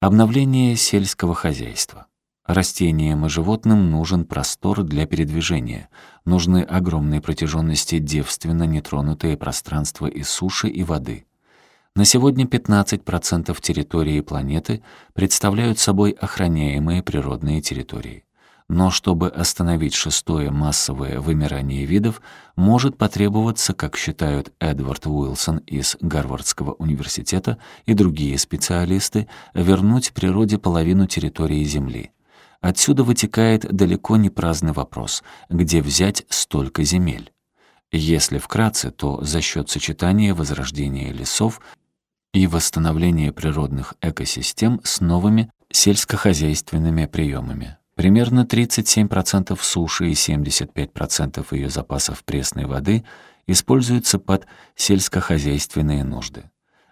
Обновление сельского хозяйства. Растениям и животным нужен простор для передвижения, нужны огромные протяженности девственно нетронутые пространства и суши, и воды — на сегодня 15% территории планеты представляют собой охраняемые природные территории. Но чтобы остановить шестое массовое вымирание видов, может потребоваться, как считают Эдвард Уилсон из Гарвардского университета и другие специалисты, вернуть природе половину территории Земли. Отсюда вытекает далеко не праздный вопрос, где взять столько земель. Если вкратце, то за счет сочетания возрождения лесов и восстановление природных экосистем с новыми сельскохозяйственными приемами. Примерно 37% суши и 75% ее запасов пресной воды используются под сельскохозяйственные нужды.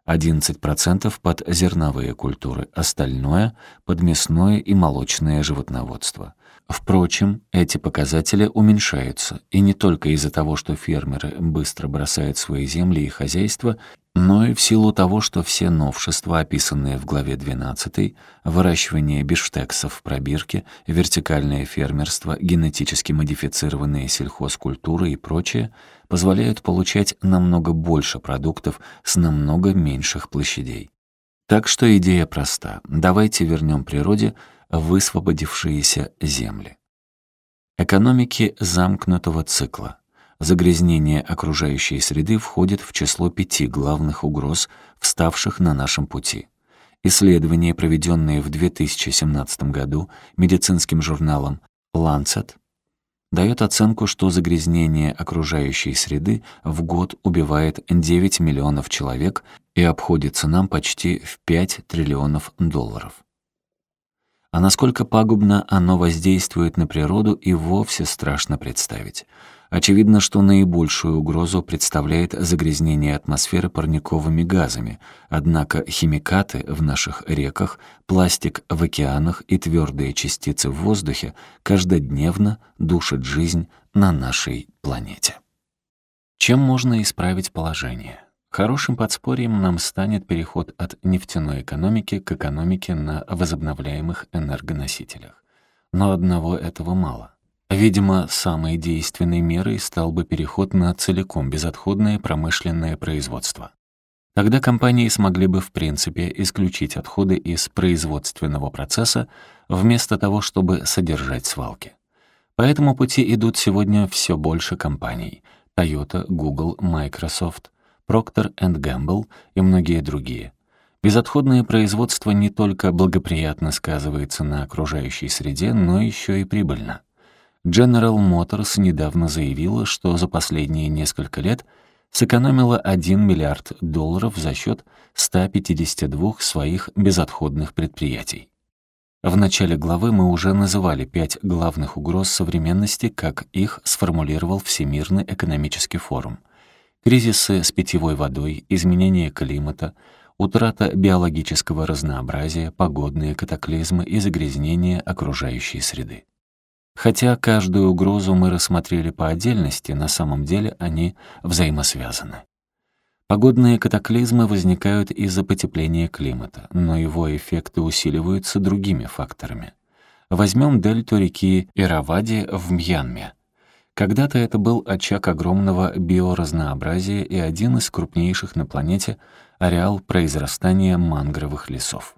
11% под зерновые культуры, остальное — под мясное и молочное животноводство. Впрочем, эти показатели уменьшаются, и не только из-за того, что фермеры быстро бросают свои земли и хозяйства, но и в силу того, что все новшества, описанные в главе 12, выращивание биштексов в пробирке, вертикальное фермерство, генетически модифицированные сельхозкультуры и прочее, позволяют получать намного больше продуктов с намного меньших площадей. Так что идея проста. Давайте вернем природе высвободившиеся земли. Экономики замкнутого цикла. Загрязнение окружающей среды входит в число пяти главных угроз, вставших на нашем пути. Исследование, проведенное в 2017 году медицинским журналом Lancet, дает оценку, что загрязнение окружающей среды в год убивает 9 миллионов человек и обходится нам почти в 5 триллионов долларов. А насколько пагубно оно воздействует на природу и вовсе страшно представить. Очевидно, что наибольшую угрозу представляет загрязнение атмосферы парниковыми газами, однако химикаты в наших реках, пластик в океанах и твердые частицы в воздухе каждодневно душат жизнь на нашей планете. Чем можно исправить положение? Хорошим подспорьем нам станет переход от нефтяной экономики к экономике на возобновляемых энергоносителях. Но одного этого мало. Видимо, самой действенной мерой стал бы переход на целиком безотходное промышленное производство. Тогда компании смогли бы в принципе исключить отходы из производственного процесса вместо того, чтобы содержать свалки. По этому пути идут сегодня все больше компаний — Toyota, Google, Microsoft, Procter Gamble и многие другие. Безотходное производство не только благоприятно сказывается на окружающей среде, но еще и прибыльно. General Motors недавно заявила, что за последние несколько лет сэкономила 1 миллиард долларов за счет 152 своих безотходных предприятий. В начале главы мы уже называли пять главных угроз современности, как их сформулировал Всемирный экономический форум — Кризисы с питьевой водой, изменение климата, утрата биологического разнообразия, погодные катаклизмы и загрязнение окружающей среды. Хотя каждую угрозу мы рассмотрели по отдельности, на самом деле они взаимосвязаны. Погодные катаклизмы возникают из-за потепления климата, но его эффекты усиливаются другими факторами. Возьмем дельту реки Иравади в Мьянме — Когда-то это был очаг огромного биоразнообразия и один из крупнейших на планете ареал произрастания мангровых лесов.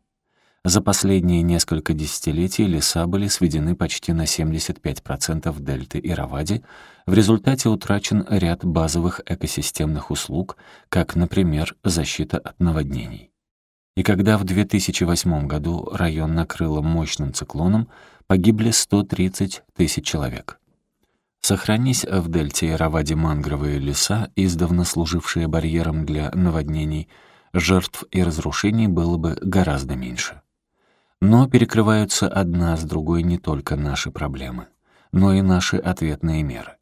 За последние несколько десятилетий леса были сведены почти на 75% дельты Иравади, в результате утрачен ряд базовых экосистемных услуг, как, например, защита от наводнений. И когда в 2008 году район накрыло мощным циклоном, погибли 130 тысяч человек. Сохранись в дельте Иравади мангровые леса, издавна служившие барьером для наводнений, жертв и разрушений было бы гораздо меньше. Но перекрываются одна с другой не только наши проблемы, но и наши ответные меры.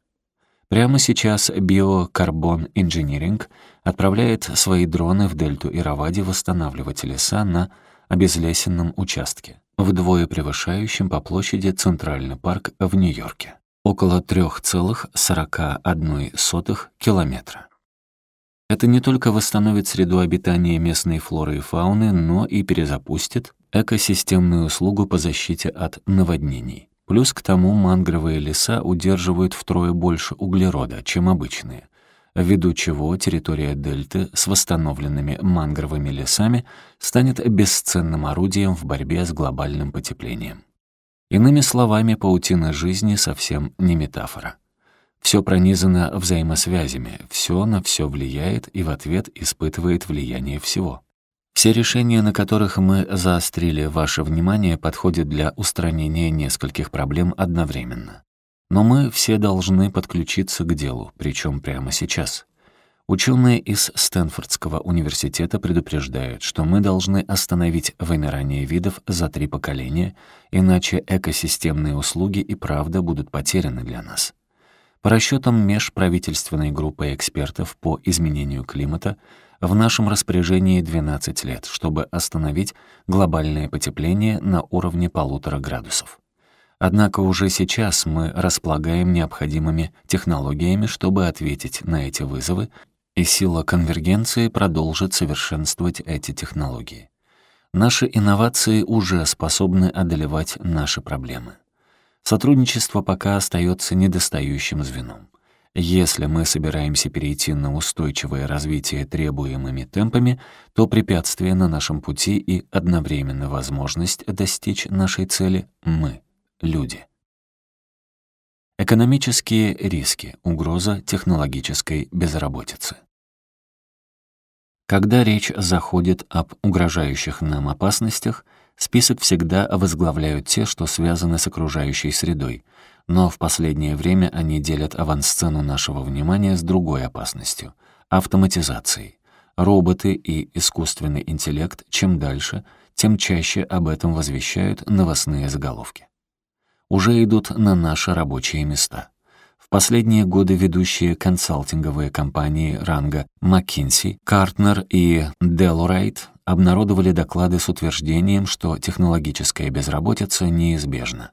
Прямо сейчас Биокарбон Engineering отправляет свои дроны в дельту Иравади восстанавливать леса на обезлесенном участке, вдвое превышающем по площади Центральный парк в Нью-Йорке, около 3,41 километра. Это не только восстановит среду обитания местной флоры и фауны, но и перезапустит экосистемную услугу по защите от наводнений. Плюс к тому мангровые леса удерживают втрое больше углерода, чем обычные, ввиду чего территория дельты с восстановленными мангровыми лесами станет бесценным орудием в борьбе с глобальным потеплением. Иными словами, паутина жизни совсем не метафора. Все пронизано взаимосвязями, все на все влияет и в ответ испытывает влияние всего. Все решения, на которых мы заострили ваше внимание, подходят для устранения нескольких проблем одновременно. Но мы все должны подключиться к делу, причем прямо сейчас. Ученые из Стэнфордского университета предупреждают, что мы должны остановить вымирание видов за три поколения, иначе экосистемные услуги и правда будут потеряны для нас. По расчетам межправительственной группы экспертов по изменению климата, в нашем распоряжении 12 лет, чтобы остановить глобальное потепление на уровне полутора градусов. Однако уже сейчас мы располагаем необходимыми технологиями, чтобы ответить на эти вызовы, и сила конвергенции продолжит совершенствовать эти технологии. Наши инновации уже способны одолевать наши проблемы. Сотрудничество пока остается недостающим звеном. Если мы собираемся перейти на устойчивое развитие требуемыми темпами, то препятствие на нашем пути и одновременно возможность достичь нашей цели — мы, люди. Экономические риски, угроза технологической безработицы. Когда речь заходит об угрожающих нам опасностях, список всегда возглавляют те, что связаны с окружающей средой, но в последнее время они делят авансцену нашего внимания с другой опасностью — автоматизацией. Роботы и искусственный интеллект чем дальше, тем чаще об этом возвещают новостные заголовки. Уже идут на наши рабочие места — в последние годы ведущие консалтинговые компании ранга McKinsey, Картнер и Deloitte обнародовали доклады с утверждением, что технологическая безработица неизбежна.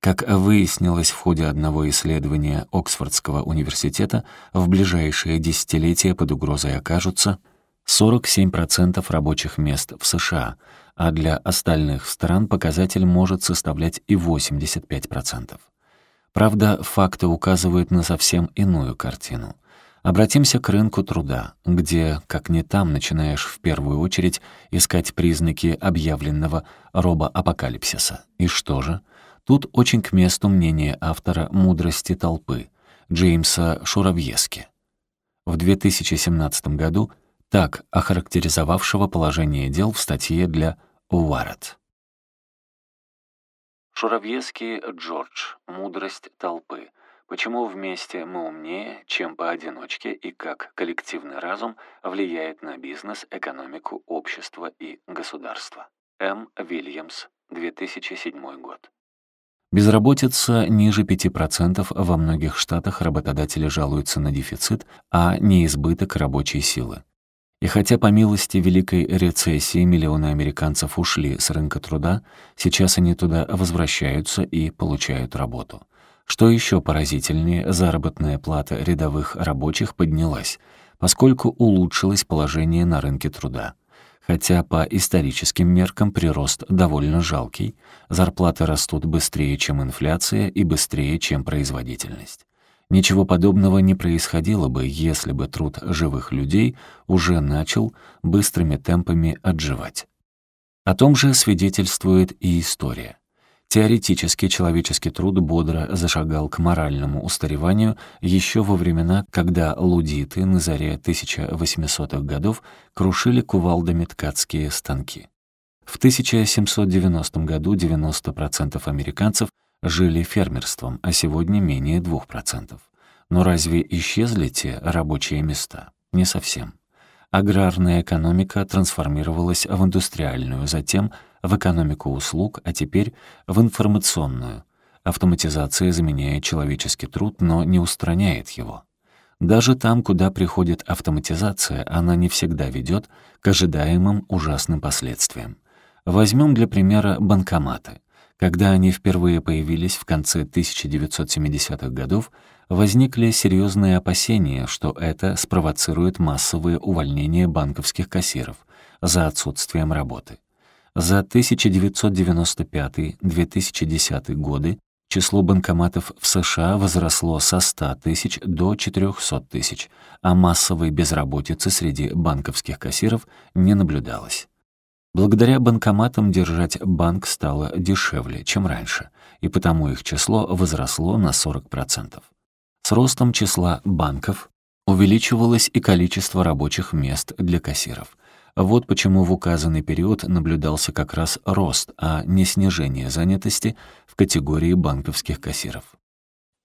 Как выяснилось в ходе одного исследования Оксфордского университета, в ближайшие десятилетия под угрозой окажутся 47% рабочих мест в США, а для остальных стран показатель может составлять и 85%. Правда, факты указывают на совсем иную картину. Обратимся к рынку труда, где, как не там, начинаешь в первую очередь искать признаки объявленного робоапокалипсиса. И что же? Тут очень к месту мнение автора «Мудрости толпы» Джеймса Шуравьески. В 2017 году так охарактеризовавшего положение дел в статье для Уарет. Шуравьевский Джордж. Мудрость толпы. Почему вместе мы умнее, чем поодиночке, и как коллективный разум влияет на бизнес, экономику, общество и государство. М. Вильямс, 2007 год. Безработица ниже 5%, во многих штатах работодатели жалуются на дефицит, а не избыток рабочей силы. И хотя по милости Великой рецессии миллионы американцев ушли с рынка труда, сейчас они туда возвращаются и получают работу. Что еще поразительнее, заработная плата рядовых рабочих поднялась, поскольку улучшилось положение на рынке труда. Хотя по историческим меркам прирост довольно жалкий, зарплаты растут быстрее, чем инфляция, и быстрее, чем производительность. Ничего подобного не происходило бы, если бы труд живых людей уже начал быстрыми темпами отживать. О том же свидетельствует и история. Теоретически человеческий труд бодро зашагал к моральному устареванию еще во времена, когда лудиты на заре 1800-х годов крушили кувалдами ткацкие станки. В 1790 году 90% американцев жили фермерством, а сегодня менее 2%. Но разве исчезли те рабочие места? Не совсем. Аграрная экономика трансформировалась в индустриальную, затем в экономику услуг, а теперь в информационную. Автоматизация заменяет человеческий труд, но не устраняет его. Даже там, куда приходит автоматизация, она не всегда ведет к ожидаемым ужасным последствиям. Возьмем для примера банкоматы. Когда они впервые появились в конце 1970-х годов, возникли серьезные опасения, что это спровоцирует массовые увольнения банковских кассиров за отсутствием работы. За 1995-2010 годы число банкоматов в США возросло со 100 тысяч до 400 тысяч, а массовой безработицы среди банковских кассиров не наблюдалось. Благодаря банкоматам держать банк стало дешевле, чем раньше, и потому их число возросло на 40%. С ростом числа банков увеличивалось и количество рабочих мест для кассиров. Вот почему в указанный период наблюдался как раз рост, а не снижение занятости в категории банковских кассиров.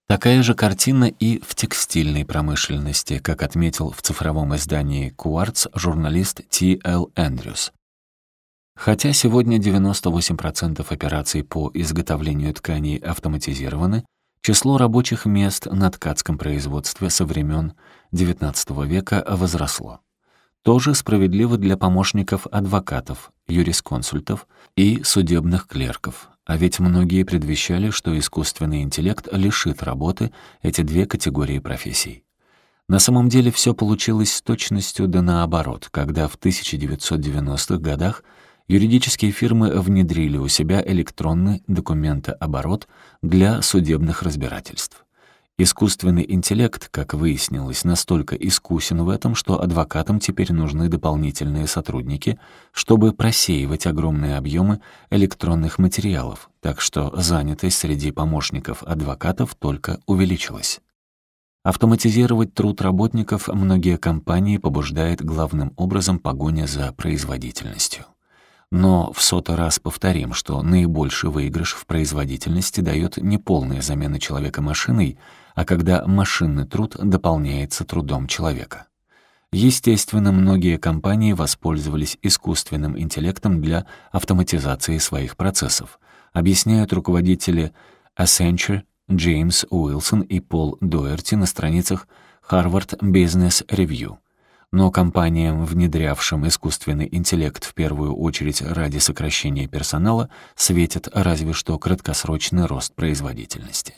Такая же картина и в текстильной промышленности, как отметил в цифровом издании «Куарц» журналист Т. Л. Эндрюс. Хотя сегодня 98% операций по изготовлению тканей автоматизированы, число рабочих мест на ткацком производстве со времен XIX века возросло. Тоже справедливо для помощников адвокатов, юрисконсультов и судебных клерков. А ведь многие предвещали, что искусственный интеллект лишит работы эти две категории профессий. На самом деле все получилось с точностью да наоборот, когда в 1990-х годах юридические фирмы внедрили у себя электронный документооборот для судебных разбирательств. Искусственный интеллект, как выяснилось, настолько искусен в этом, что адвокатам теперь нужны дополнительные сотрудники, чтобы просеивать огромные объемы электронных материалов, так что занятость среди помощников адвокатов только увеличилась. Автоматизировать труд работников многие компании побуждает главным образом погоня за производительностью. Но в сотый раз повторим, что наибольший выигрыш в производительности дает не полная замена человека машиной, а когда машинный труд дополняется трудом человека. Естественно, многие компании воспользовались искусственным интеллектом для автоматизации своих процессов, объясняют руководители Accenture, Джеймс Уилсон и Пол Доерти на страницах Harvard Business Review но компаниям, внедрявшим искусственный интеллект в первую очередь ради сокращения персонала, светит разве что краткосрочный рост производительности.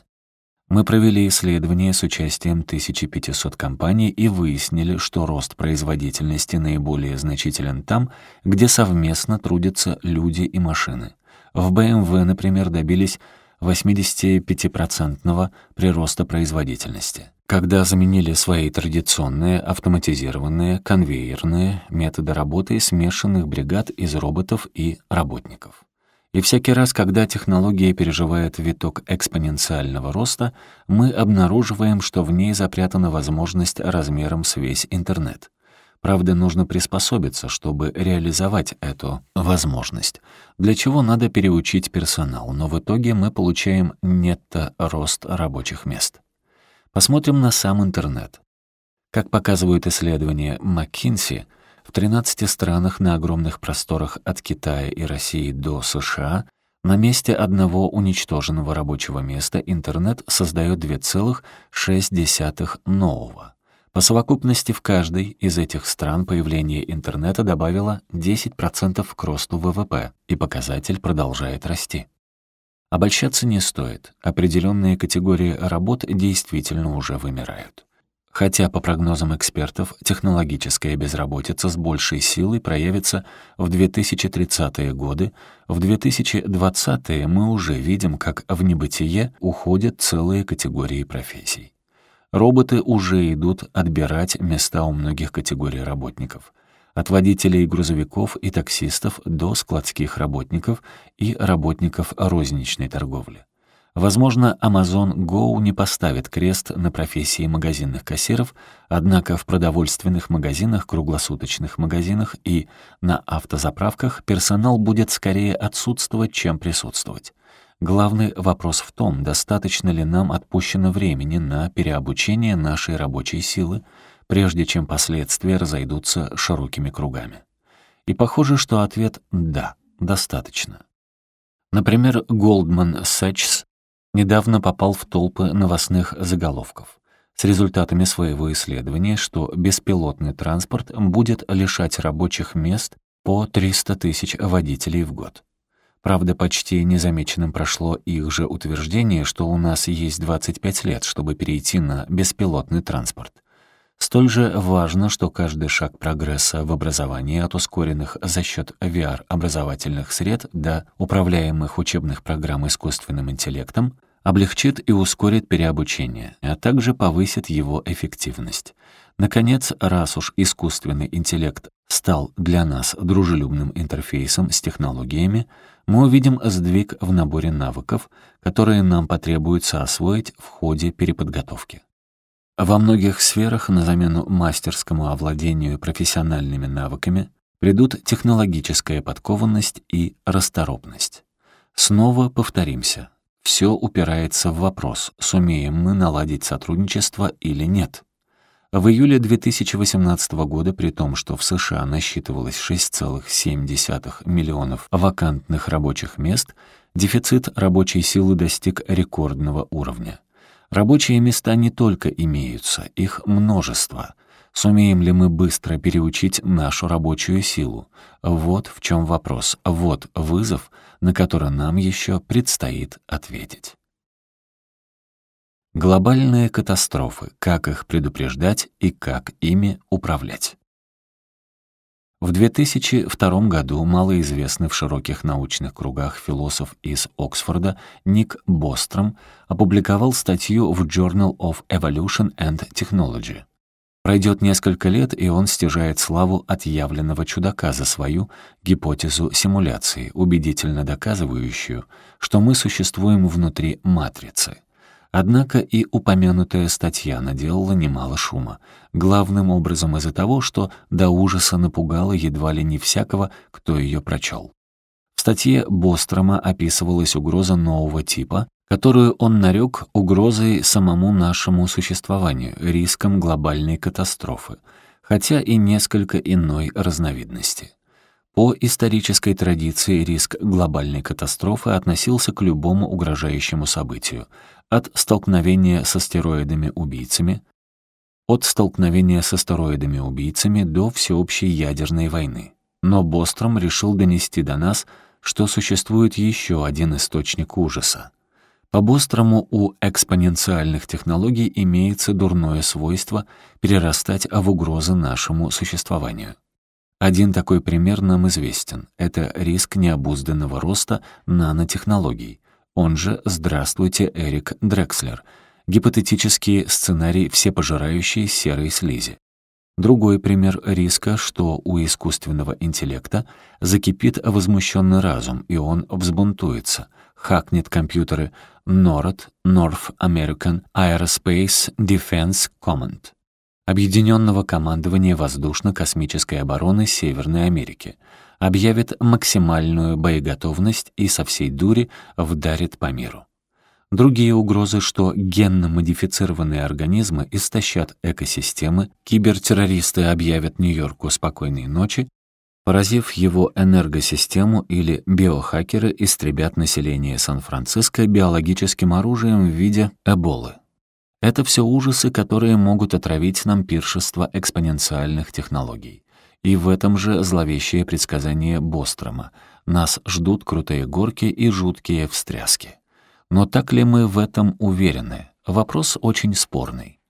Мы провели исследование с участием 1500 компаний и выяснили, что рост производительности наиболее значителен там, где совместно трудятся люди и машины. В BMW, например, добились 85% прироста производительности когда заменили свои традиционные автоматизированные конвейерные методы работы смешанных бригад из роботов и работников. И всякий раз, когда технология переживает виток экспоненциального роста, мы обнаруживаем, что в ней запрятана возможность размером с весь интернет. Правда, нужно приспособиться, чтобы реализовать эту возможность, для чего надо переучить персонал, но в итоге мы получаем нетто-рост рабочих мест. Посмотрим на сам интернет. Как показывают исследования McKinsey, 13 странах на огромных просторах от Китая и России до США на месте одного уничтоженного рабочего места интернет создает 2,6 нового. По совокупности в каждой из этих стран появление интернета добавило 10% к росту ВВП, и показатель продолжает расти. Обольщаться не стоит. Определенные категории работ действительно уже вымирают. Хотя, по прогнозам экспертов, технологическая безработица с большей силой проявится в 2030-е годы, в 2020-е мы уже видим, как в небытие уходят целые категории профессий. Роботы уже идут отбирать места у многих категорий работников. От водителей грузовиков и таксистов до складских работников и работников розничной торговли. Возможно, Amazon Go не поставит крест на профессии магазинных кассиров, однако в продовольственных магазинах, круглосуточных магазинах и на автозаправках персонал будет скорее отсутствовать, чем присутствовать. Главный вопрос в том, достаточно ли нам отпущено времени на переобучение нашей рабочей силы, прежде чем последствия разойдутся широкими кругами. И похоже, что ответ «да», достаточно. Например, Goldman Sachs недавно попал в толпы новостных заголовков с результатами своего исследования, что беспилотный транспорт будет лишать рабочих мест по 300 тысяч водителей в год. Правда, почти незамеченным прошло их же утверждение, что у нас есть 25 лет, чтобы перейти на беспилотный транспорт. Столь же важно, что каждый шаг прогресса в образовании от ускоренных за счет VR-образовательных сред до управляемых учебных программ искусственным интеллектом облегчит и ускорит переобучение, а также повысит его эффективность. Наконец, раз уж искусственный интеллект стал для нас дружелюбным интерфейсом с технологиями, мы увидим сдвиг в наборе навыков, которые нам потребуется освоить в ходе переподготовки. Во многих сферах на замену мастерскому овладению профессиональными навыками придут технологическая подкованность и расторопность. Снова повторимся, все упирается в вопрос, сумеем мы наладить сотрудничество или нет. В июле 2018 года, при том, что в США насчитывалось 6,7 миллионов вакантных рабочих мест, дефицит рабочей силы достиг рекордного уровня. Рабочие места не только имеются, их множество. Сумеем ли мы быстро переучить нашу рабочую силу? Вот в чем вопрос, вот вызов, на который нам еще предстоит ответить. Глобальные катастрофы, как их предупреждать и как ими управлять. В 2002 году малоизвестный в широких научных кругах философ из Оксфорда Ник Бостром опубликовал статью в Journal of Evolution and Technology. Пройдет несколько лет, и он стяжает славу отъявленного чудака за свою гипотезу симуляции, убедительно доказывающую, что мы существуем внутри матрицы. Однако и упомянутая статья наделала немало шума, главным образом из-за того, что до ужаса напугала едва ли не всякого, кто ее прочел. В статье Бострома описывалась угроза нового типа, которую он нарек угрозой самому нашему существованию, риском глобальной катастрофы, хотя и несколько иной разновидности. По исторической традиции риск глобальной катастрофы относился к любому угрожающему событию, от столкновения с астероидами-убийцами, от столкновения с астероидами-убийцами до всеобщей ядерной войны. Но Бостром решил донести до нас, что существует еще один источник ужаса — по-быстрому у экспоненциальных технологий имеется дурное свойство перерастать в угрозы нашему существованию. Один такой пример нам известен — это риск необузданного роста нанотехнологий, он же «Здравствуйте, Эрик Дрекслер», гипотетический сценарий всепожирающей серой слизи. Другой пример риска, что у искусственного интеллекта закипит возмущенный разум, и он взбунтуется, хакнет компьютеры. NORAD, North American Aerospace Defense Command, Объединенного командования воздушно-космической обороны Северной Америки, объявит максимальную боеготовность и со всей дури вдарит по миру. Другие угрозы, что генно-модифицированные организмы истощат экосистемы, кибертеррористы объявят Нью-Йорку спокойной ночи, поразив его энергосистему или биохакеры истребят население Сан-Франциско биологическим оружием в виде эболы. Это все ужасы, которые могут отравить нам пиршество экспоненциальных технологий. И в этом же зловещее предсказание Бострома. Нас ждут крутые горки и жуткие встряски. Но так ли мы в этом уверены? Вопрос очень спорный.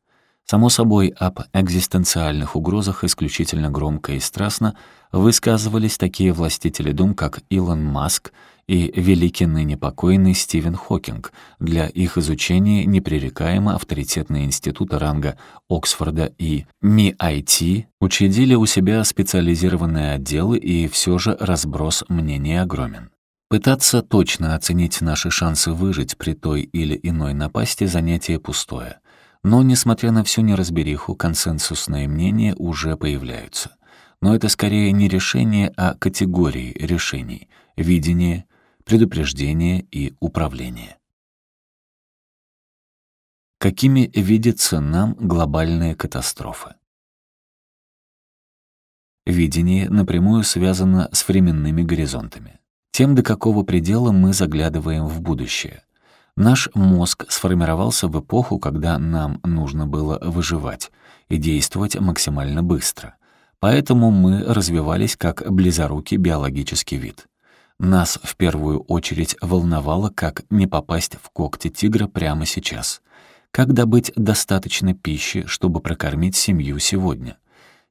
Само собой, об экзистенциальных угрозах исключительно громко и страстно высказывались такие властители дум, как Илон Маск и великий ныне покойный Стивен Хокинг. Для их изучения непререкаемо авторитетные институты ранга Оксфорда и MIT учредили у себя специализированные отделы, и все же разброс мнений огромен. Пытаться точно оценить наши шансы выжить при той или иной напасти — занятие пустое. Но, несмотря на всю неразбериху, консенсусные мнения уже появляются. Но это скорее не решение, а категории решений — видение, предупреждение и управление. Какими видится нам глобальная катастрофа? Видение напрямую связано с временными горизонтами. Тем, до какого предела мы заглядываем в будущее. Наш мозг сформировался в эпоху, когда нам нужно было выживать и действовать максимально быстро. Поэтому мы развивались как близорукий биологический вид. Нас в первую очередь волновало, как не попасть в когти тигра прямо сейчас. Как добыть достаточно пищи, чтобы прокормить семью сегодня.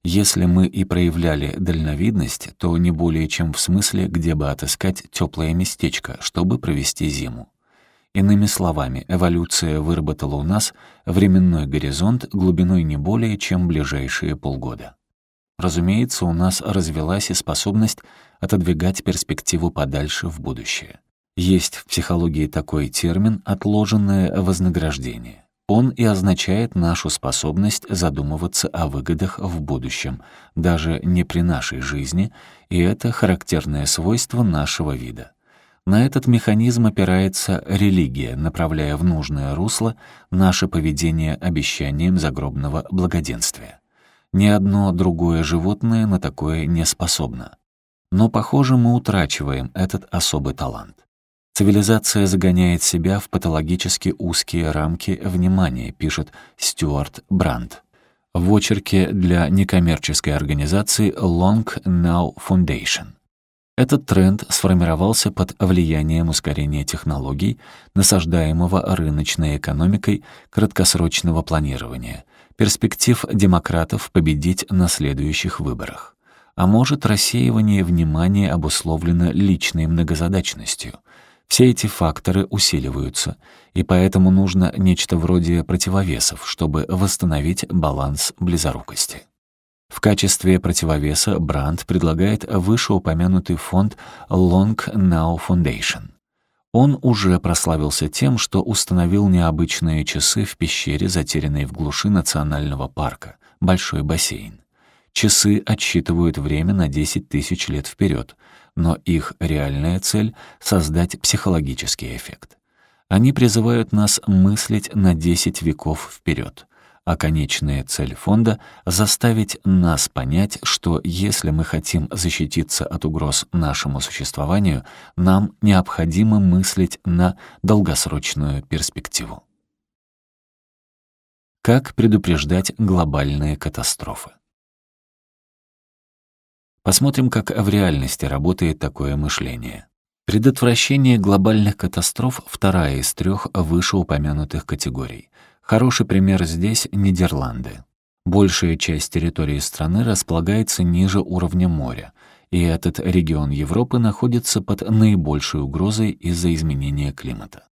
Если мы и проявляли дальновидность, то не более чем в смысле, где бы отыскать теплое местечко, чтобы провести зиму. Иными словами, эволюция выработала у нас временной горизонт глубиной не более чем ближайшие полгода. Разумеется, у нас развелась и способность отодвигать перспективу подальше в будущее. Есть в психологии такой термин «отложенное вознаграждение». Он и означает нашу способность задумываться о выгодах в будущем, даже не при нашей жизни, и это характерное свойство нашего вида. На этот механизм опирается религия, направляя в нужное русло наше поведение обещанием загробного благоденствия. Ни одно другое животное на такое не способно. Но, похоже, мы утрачиваем этот особый талант. Цивилизация загоняет себя в патологически узкие рамки внимания, пишет Стюарт Брандт. В очерке для некоммерческой организации Long Now Foundation. Этот тренд сформировался под влиянием ускорения технологий, насаждаемого рыночной экономикой краткосрочного планирования, перспектив демократов победить на следующих выборах. А может, рассеивание внимания обусловлено личной многозадачностью. Все эти факторы усиливаются, и поэтому нужно нечто вроде противовесов, чтобы восстановить баланс близорукости. В качестве противовеса Бранд предлагает вышеупомянутый фонд Long Now Foundation. Он уже прославился тем, что установил необычные часы в пещере, затерянной в глуши национального парка, большой бассейн. Часы отсчитывают время на 10 тысяч лет вперед, но их реальная цель — создать психологический эффект. Они призывают нас мыслить на 10 веков вперед, а конечная цель фонда — заставить нас понять, что если мы хотим защититься от угроз нашему существованию, нам необходимо мыслить на долгосрочную перспективу. Как предупреждать глобальные катастрофы? Посмотрим, как в реальности работает такое мышление. Предотвращение глобальных катастроф — вторая из трех вышеупомянутых категорий. Хороший пример здесь — Нидерланды. Большая часть территории страны располагается ниже уровня моря, и этот регион Европы находится под наибольшей угрозой из-за изменения климата.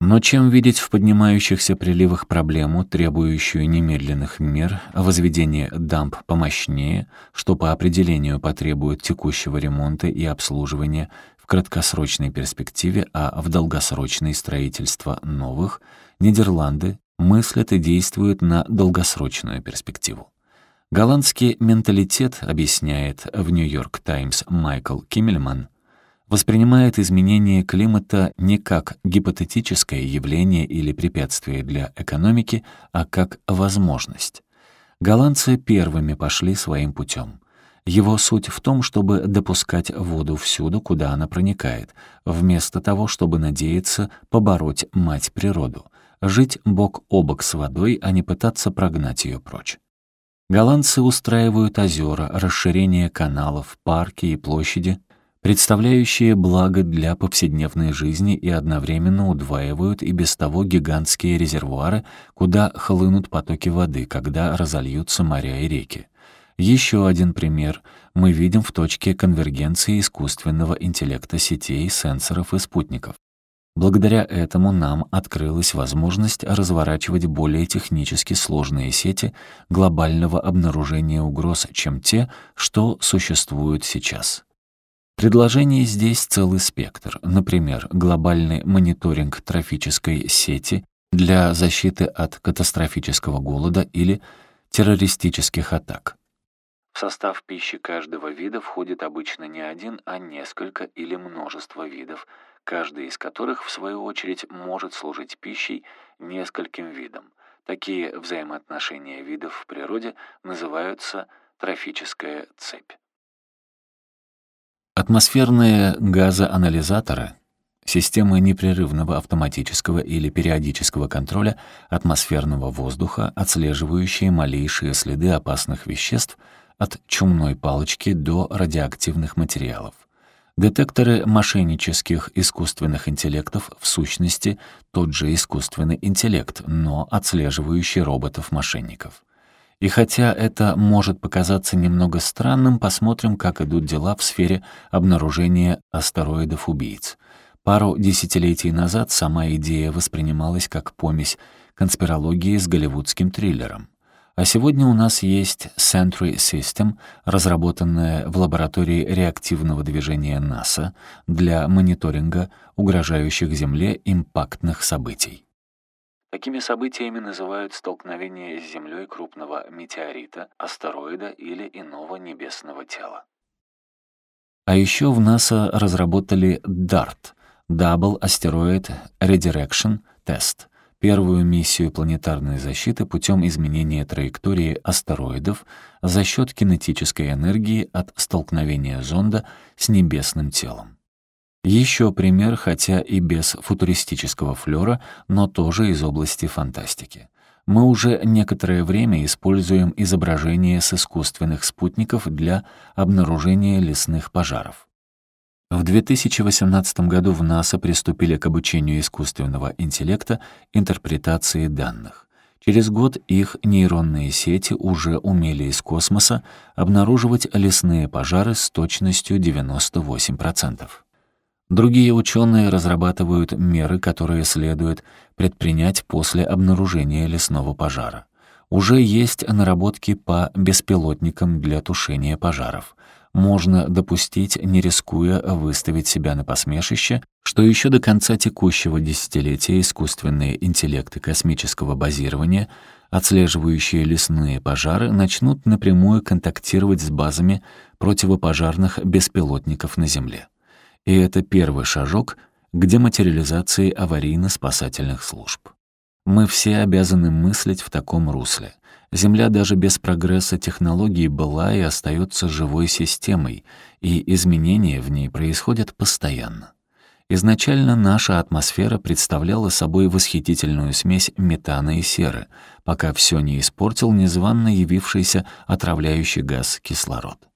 Но чем видеть в поднимающихся приливах проблему, требующую немедленных мер, возведение дамб помощнее, что по определению потребует текущего ремонта и обслуживания в краткосрочной перспективе, а в долгосрочной строительство новых, Нидерланды мыслят и действуют на долгосрочную перспективу. Голландский менталитет, объясняет в «Нью-Йорк Таймс» Майкл Киммельман, воспринимает изменение климата не как гипотетическое явление или препятствие для экономики, а как возможность. Голландцы первыми пошли своим путем. Его суть в том, чтобы допускать воду всюду, куда она проникает, вместо того, чтобы надеяться побороть мать природу, жить бок о бок с водой, а не пытаться прогнать ее прочь. Голландцы устраивают озера, расширение каналов, парки и площади, представляющие благо для повседневной жизни и одновременно удваивают и без того гигантские резервуары, куда хлынут потоки воды, когда разольются моря и реки. Еще один пример мы видим в точке конвергенции искусственного интеллекта сетей, сенсоров и спутников. Благодаря этому нам открылась возможность разворачивать более технически сложные сети глобального обнаружения угроз, чем те, что существуют сейчас. Предложений здесь целый спектр. Например, глобальный мониторинг трофической сети для защиты от катастрофического голода или террористических атак. В состав пищи каждого вида входит обычно не один, а несколько или множество видов, каждый из которых, в свою очередь, может служить пищей нескольким видам. Такие взаимоотношения видов в природе называются трофическая цепь. Атмосферные газоанализаторы — системы непрерывного автоматического или периодического контроля атмосферного воздуха, отслеживающие малейшие следы опасных веществ от чумной палочки до радиоактивных материалов. Детекторы мошеннических искусственных интеллектов в сущности тот же искусственный интеллект, но отслеживающий роботов-мошенников. И хотя это может показаться немного странным, посмотрим, как идут дела в сфере обнаружения астероидов-убийц. Пару десятилетий назад сама идея воспринималась как помесь конспирологии с голливудским триллером. А сегодня у нас есть Sentry System, разработанная в лаборатории реактивного движения НАСА для мониторинга угрожающих Земле импактных событий. Такими событиями называют столкновение с Землей крупного метеорита, астероида или иного небесного тела. А еще в НАСА разработали DART — Double Asteroid Redirection Test — первую миссию планетарной защиты путем изменения траектории астероидов за счет кинетической энергии от столкновения зонда с небесным телом. Еще пример, хотя и без футуристического флера, но тоже из области фантастики. Мы уже некоторое время используем изображения с искусственных спутников для обнаружения лесных пожаров. В 2018 году в НАСА приступили к обучению искусственного интеллекта интерпретации данных. Через год их нейронные сети уже умели из космоса обнаруживать лесные пожары с точностью 98%. Другие ученые разрабатывают меры, которые следует предпринять после обнаружения лесного пожара. Уже есть наработки по беспилотникам для тушения пожаров — можно допустить, не рискуя выставить себя на посмешище, что еще до конца текущего десятилетия искусственные интеллекты космического базирования, отслеживающие лесные пожары, начнут напрямую контактировать с базами противопожарных беспилотников на Земле. И это первый шажок к дематериализации аварийно-спасательных служб. Мы все обязаны мыслить в таком русле. Земля даже без прогресса технологий была и остается живой системой, и изменения в ней происходят постоянно. Изначально наша атмосфера представляла собой восхитительную смесь метана и серы, пока все не испортил незванно явившийся отравляющий газ кислород.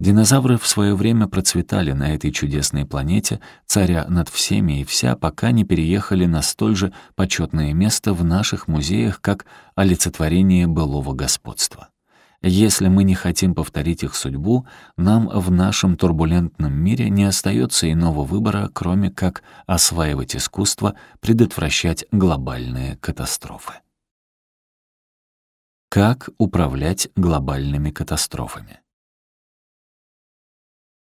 Динозавры в свое время процветали на этой чудесной планете, царя над всеми и вся, пока не переехали на столь же почетное место в наших музеях, как олицетворение былого господства. Если мы не хотим повторить их судьбу, нам в нашем турбулентном мире не остается иного выбора, кроме как осваивать искусство, предотвращать глобальные катастрофы. Как управлять глобальными катастрофами?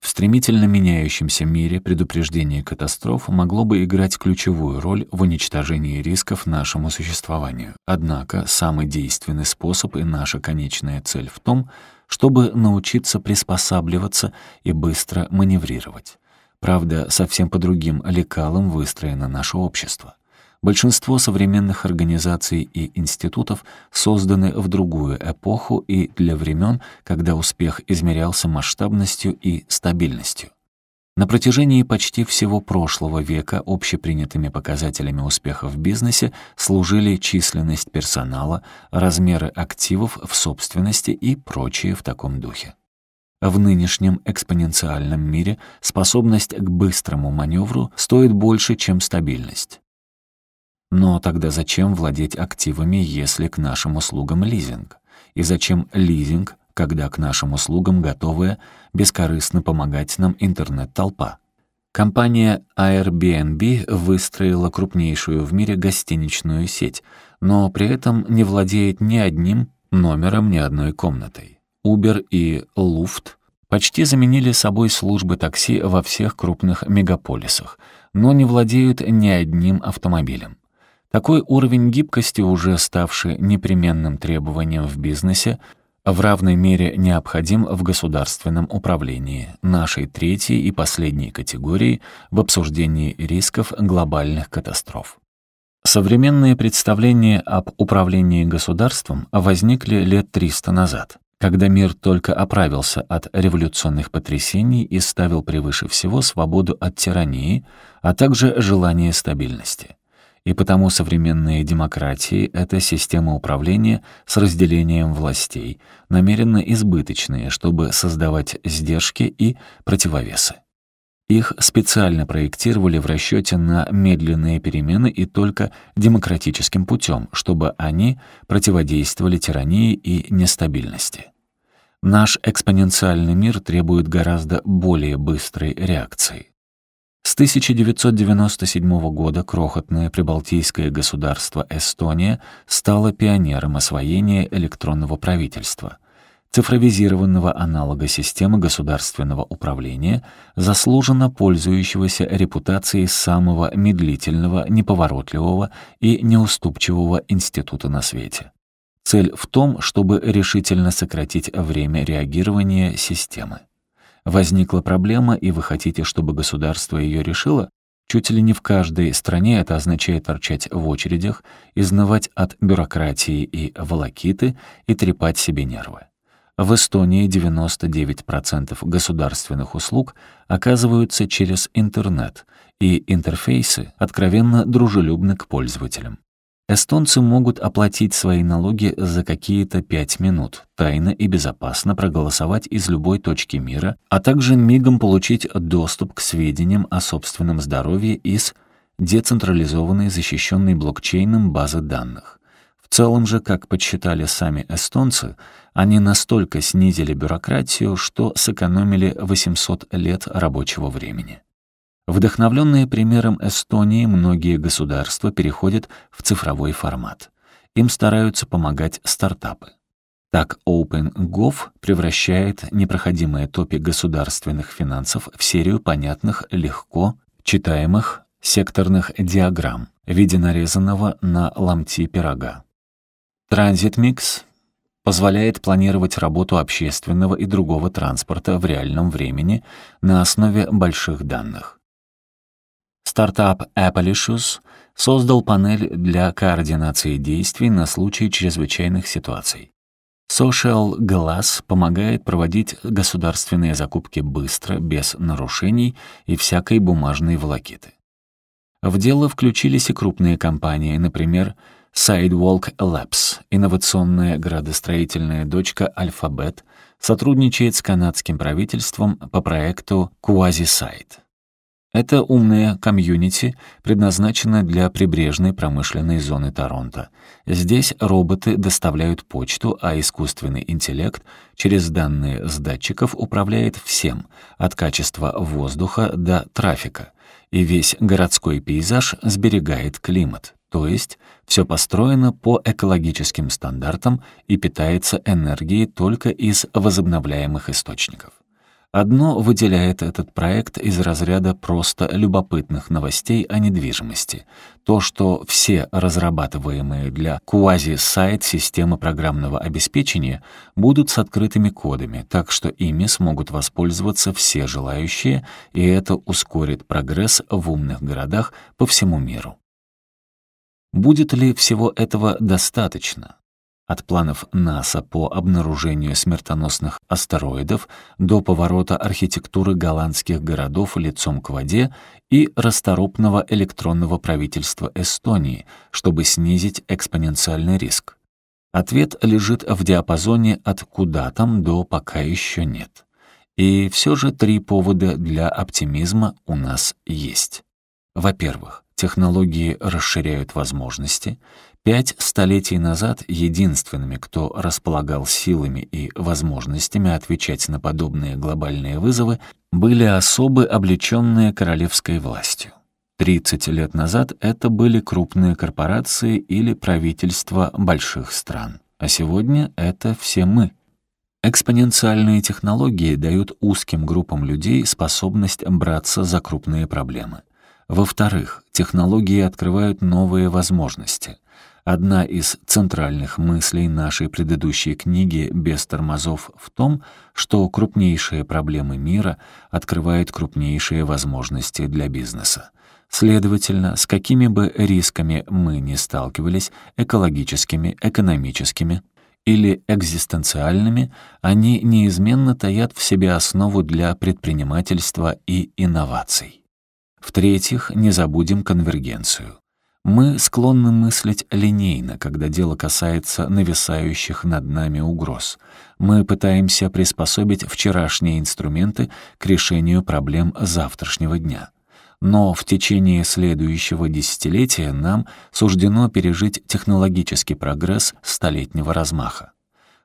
В стремительно меняющемся мире предупреждение катастроф могло бы играть ключевую роль в уничтожении рисков нашему существованию. Однако самый действенный способ и наша конечная цель в том, чтобы научиться приспосабливаться и быстро маневрировать. Правда, совсем по другим лекалам выстроено наше общество. Большинство современных организаций и институтов созданы в другую эпоху и для времен, когда успех измерялся масштабностью и стабильностью. На протяжении почти всего прошлого века общепринятыми показателями успеха в бизнесе служили численность персонала, размеры активов в собственности и прочее в таком духе. В нынешнем экспоненциальном мире способность к быстрому маневру стоит больше, чем стабильность. Но тогда зачем владеть активами, если к нашим услугам лизинг? И зачем лизинг, когда к нашим услугам готовая бескорыстно помогать нам интернет-толпа? Компания Airbnb выстроила крупнейшую в мире гостиничную сеть, но при этом не владеет ни одним номером, ни одной комнатой. Uber и Lyft почти заменили собой службы такси во всех крупных мегаполисах, но не владеют ни одним автомобилем. Такой уровень гибкости, уже ставший непременным требованием в бизнесе, в равной мере необходим в государственном управлении, нашей третьей и последней категории в обсуждении рисков глобальных катастроф. Современные представления об управлении государством возникли лет 300 назад, когда мир только оправился от революционных потрясений и ставил превыше всего свободу от тирании, а также желание стабильности и потому современные демократии — это система управления с разделением властей, намеренно избыточные, чтобы создавать сдержки и противовесы. Их специально проектировали в расчете на медленные перемены и только демократическим путем, чтобы они противодействовали тирании и нестабильности. Наш экспоненциальный мир требует гораздо более быстрой реакции. С 1997 года крохотное прибалтийское государство Эстония стало пионером освоения электронного правительства, цифровизированного аналога системы государственного управления, заслуженно пользующегося репутацией самого медлительного, неповоротливого и неуступчивого института на свете. Цель в том, чтобы решительно сократить время реагирования системы возникла проблема, и вы хотите, чтобы государство ее решило, чуть ли не в каждой стране это означает торчать в очередях, изнывать от бюрократии и волокиты и трепать себе нервы. В Эстонии 99% государственных услуг оказываются через интернет, и интерфейсы откровенно дружелюбны к пользователям. Эстонцы могут оплатить свои налоги за какие-то пять минут, тайно и безопасно проголосовать из любой точки мира, а также мигом получить доступ к сведениям о собственном здоровье из децентрализованной, защищенной блокчейном базы данных. В целом же, как подсчитали сами эстонцы, они настолько снизили бюрократию, что сэкономили 800 лет рабочего времени. Вдохновленные примером Эстонии, многие государства переходят в цифровой формат. Им стараются помогать стартапы. Так OpenGov превращает непроходимые топи государственных финансов в серию понятных, легко читаемых секторных диаграмм в виде нарезанного на ломти пирога. TransitMix позволяет планировать работу общественного и другого транспорта в реальном времени на основе больших данных. Стартап Appalicious создал панель для координации действий на случай чрезвычайных ситуаций. Social Glass помогает проводить государственные закупки быстро, без нарушений и всякой бумажной волокиты. В дело включились и крупные компании, например, Sidewalk Labs, инновационная градостроительная дочка Alphabet, сотрудничает с канадским правительством по проекту QuasiSite. Это умная комьюнити, предназначенная для прибрежной промышленной зоны Торонто. Здесь роботы доставляют почту, а искусственный интеллект через данные с датчиков управляет всем, от качества воздуха до трафика. И весь городской пейзаж сберегает климат. То есть все построено по экологическим стандартам и питается энергией только из возобновляемых источников. Одно выделяет этот проект из разряда просто любопытных новостей о недвижимости. То, что все разрабатываемые для квази-сайт системы программного обеспечения будут с открытыми кодами, так что ими смогут воспользоваться все желающие, и это ускорит прогресс в умных городах по всему миру. Будет ли всего этого достаточно? От планов НАСА по обнаружению смертоносных астероидов до поворота архитектуры голландских городов лицом к воде и расторопного электронного правительства Эстонии, чтобы снизить экспоненциальный риск. Ответ лежит в диапазоне от «куда там» до «пока еще нет». И все же три повода для оптимизма у нас есть. Во-первых, технологии расширяют возможности, Пять столетий назад единственными, кто располагал силами и возможностями отвечать на подобные глобальные вызовы, были особы, облеченные королевской властью. 30 лет назад это были крупные корпорации или правительства больших стран, а сегодня это все мы. Экспоненциальные технологии дают узким группам людей способность браться за крупные проблемы. Во-вторых, технологии открывают новые возможности. Одна из центральных мыслей нашей предыдущей книги «Без тормозов» в том, что крупнейшие проблемы мира открывают крупнейшие возможности для бизнеса. Следовательно, с какими бы рисками мы ни сталкивались, экологическими, экономическими или экзистенциальными, они неизменно таят в себе основу для предпринимательства и инноваций. В-третьих, не забудем конвергенцию. Мы склонны мыслить линейно, когда дело касается нависающих над нами угроз. Мы пытаемся приспособить вчерашние инструменты к решению проблем завтрашнего дня. Но в течение следующего десятилетия нам суждено пережить технологический прогресс столетнего размаха.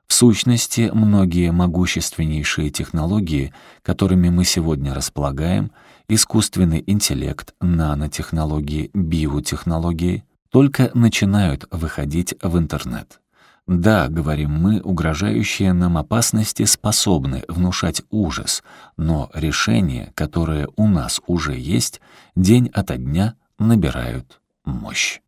В сущности, многие могущественнейшие технологии, которыми мы сегодня располагаем, искусственный интеллект, нанотехнологии, биотехнологии только начинают выходить в интернет. Да, говорим мы, угрожающие нам опасности способны внушать ужас, но решения, которые у нас уже есть, день ото дня набирают мощь.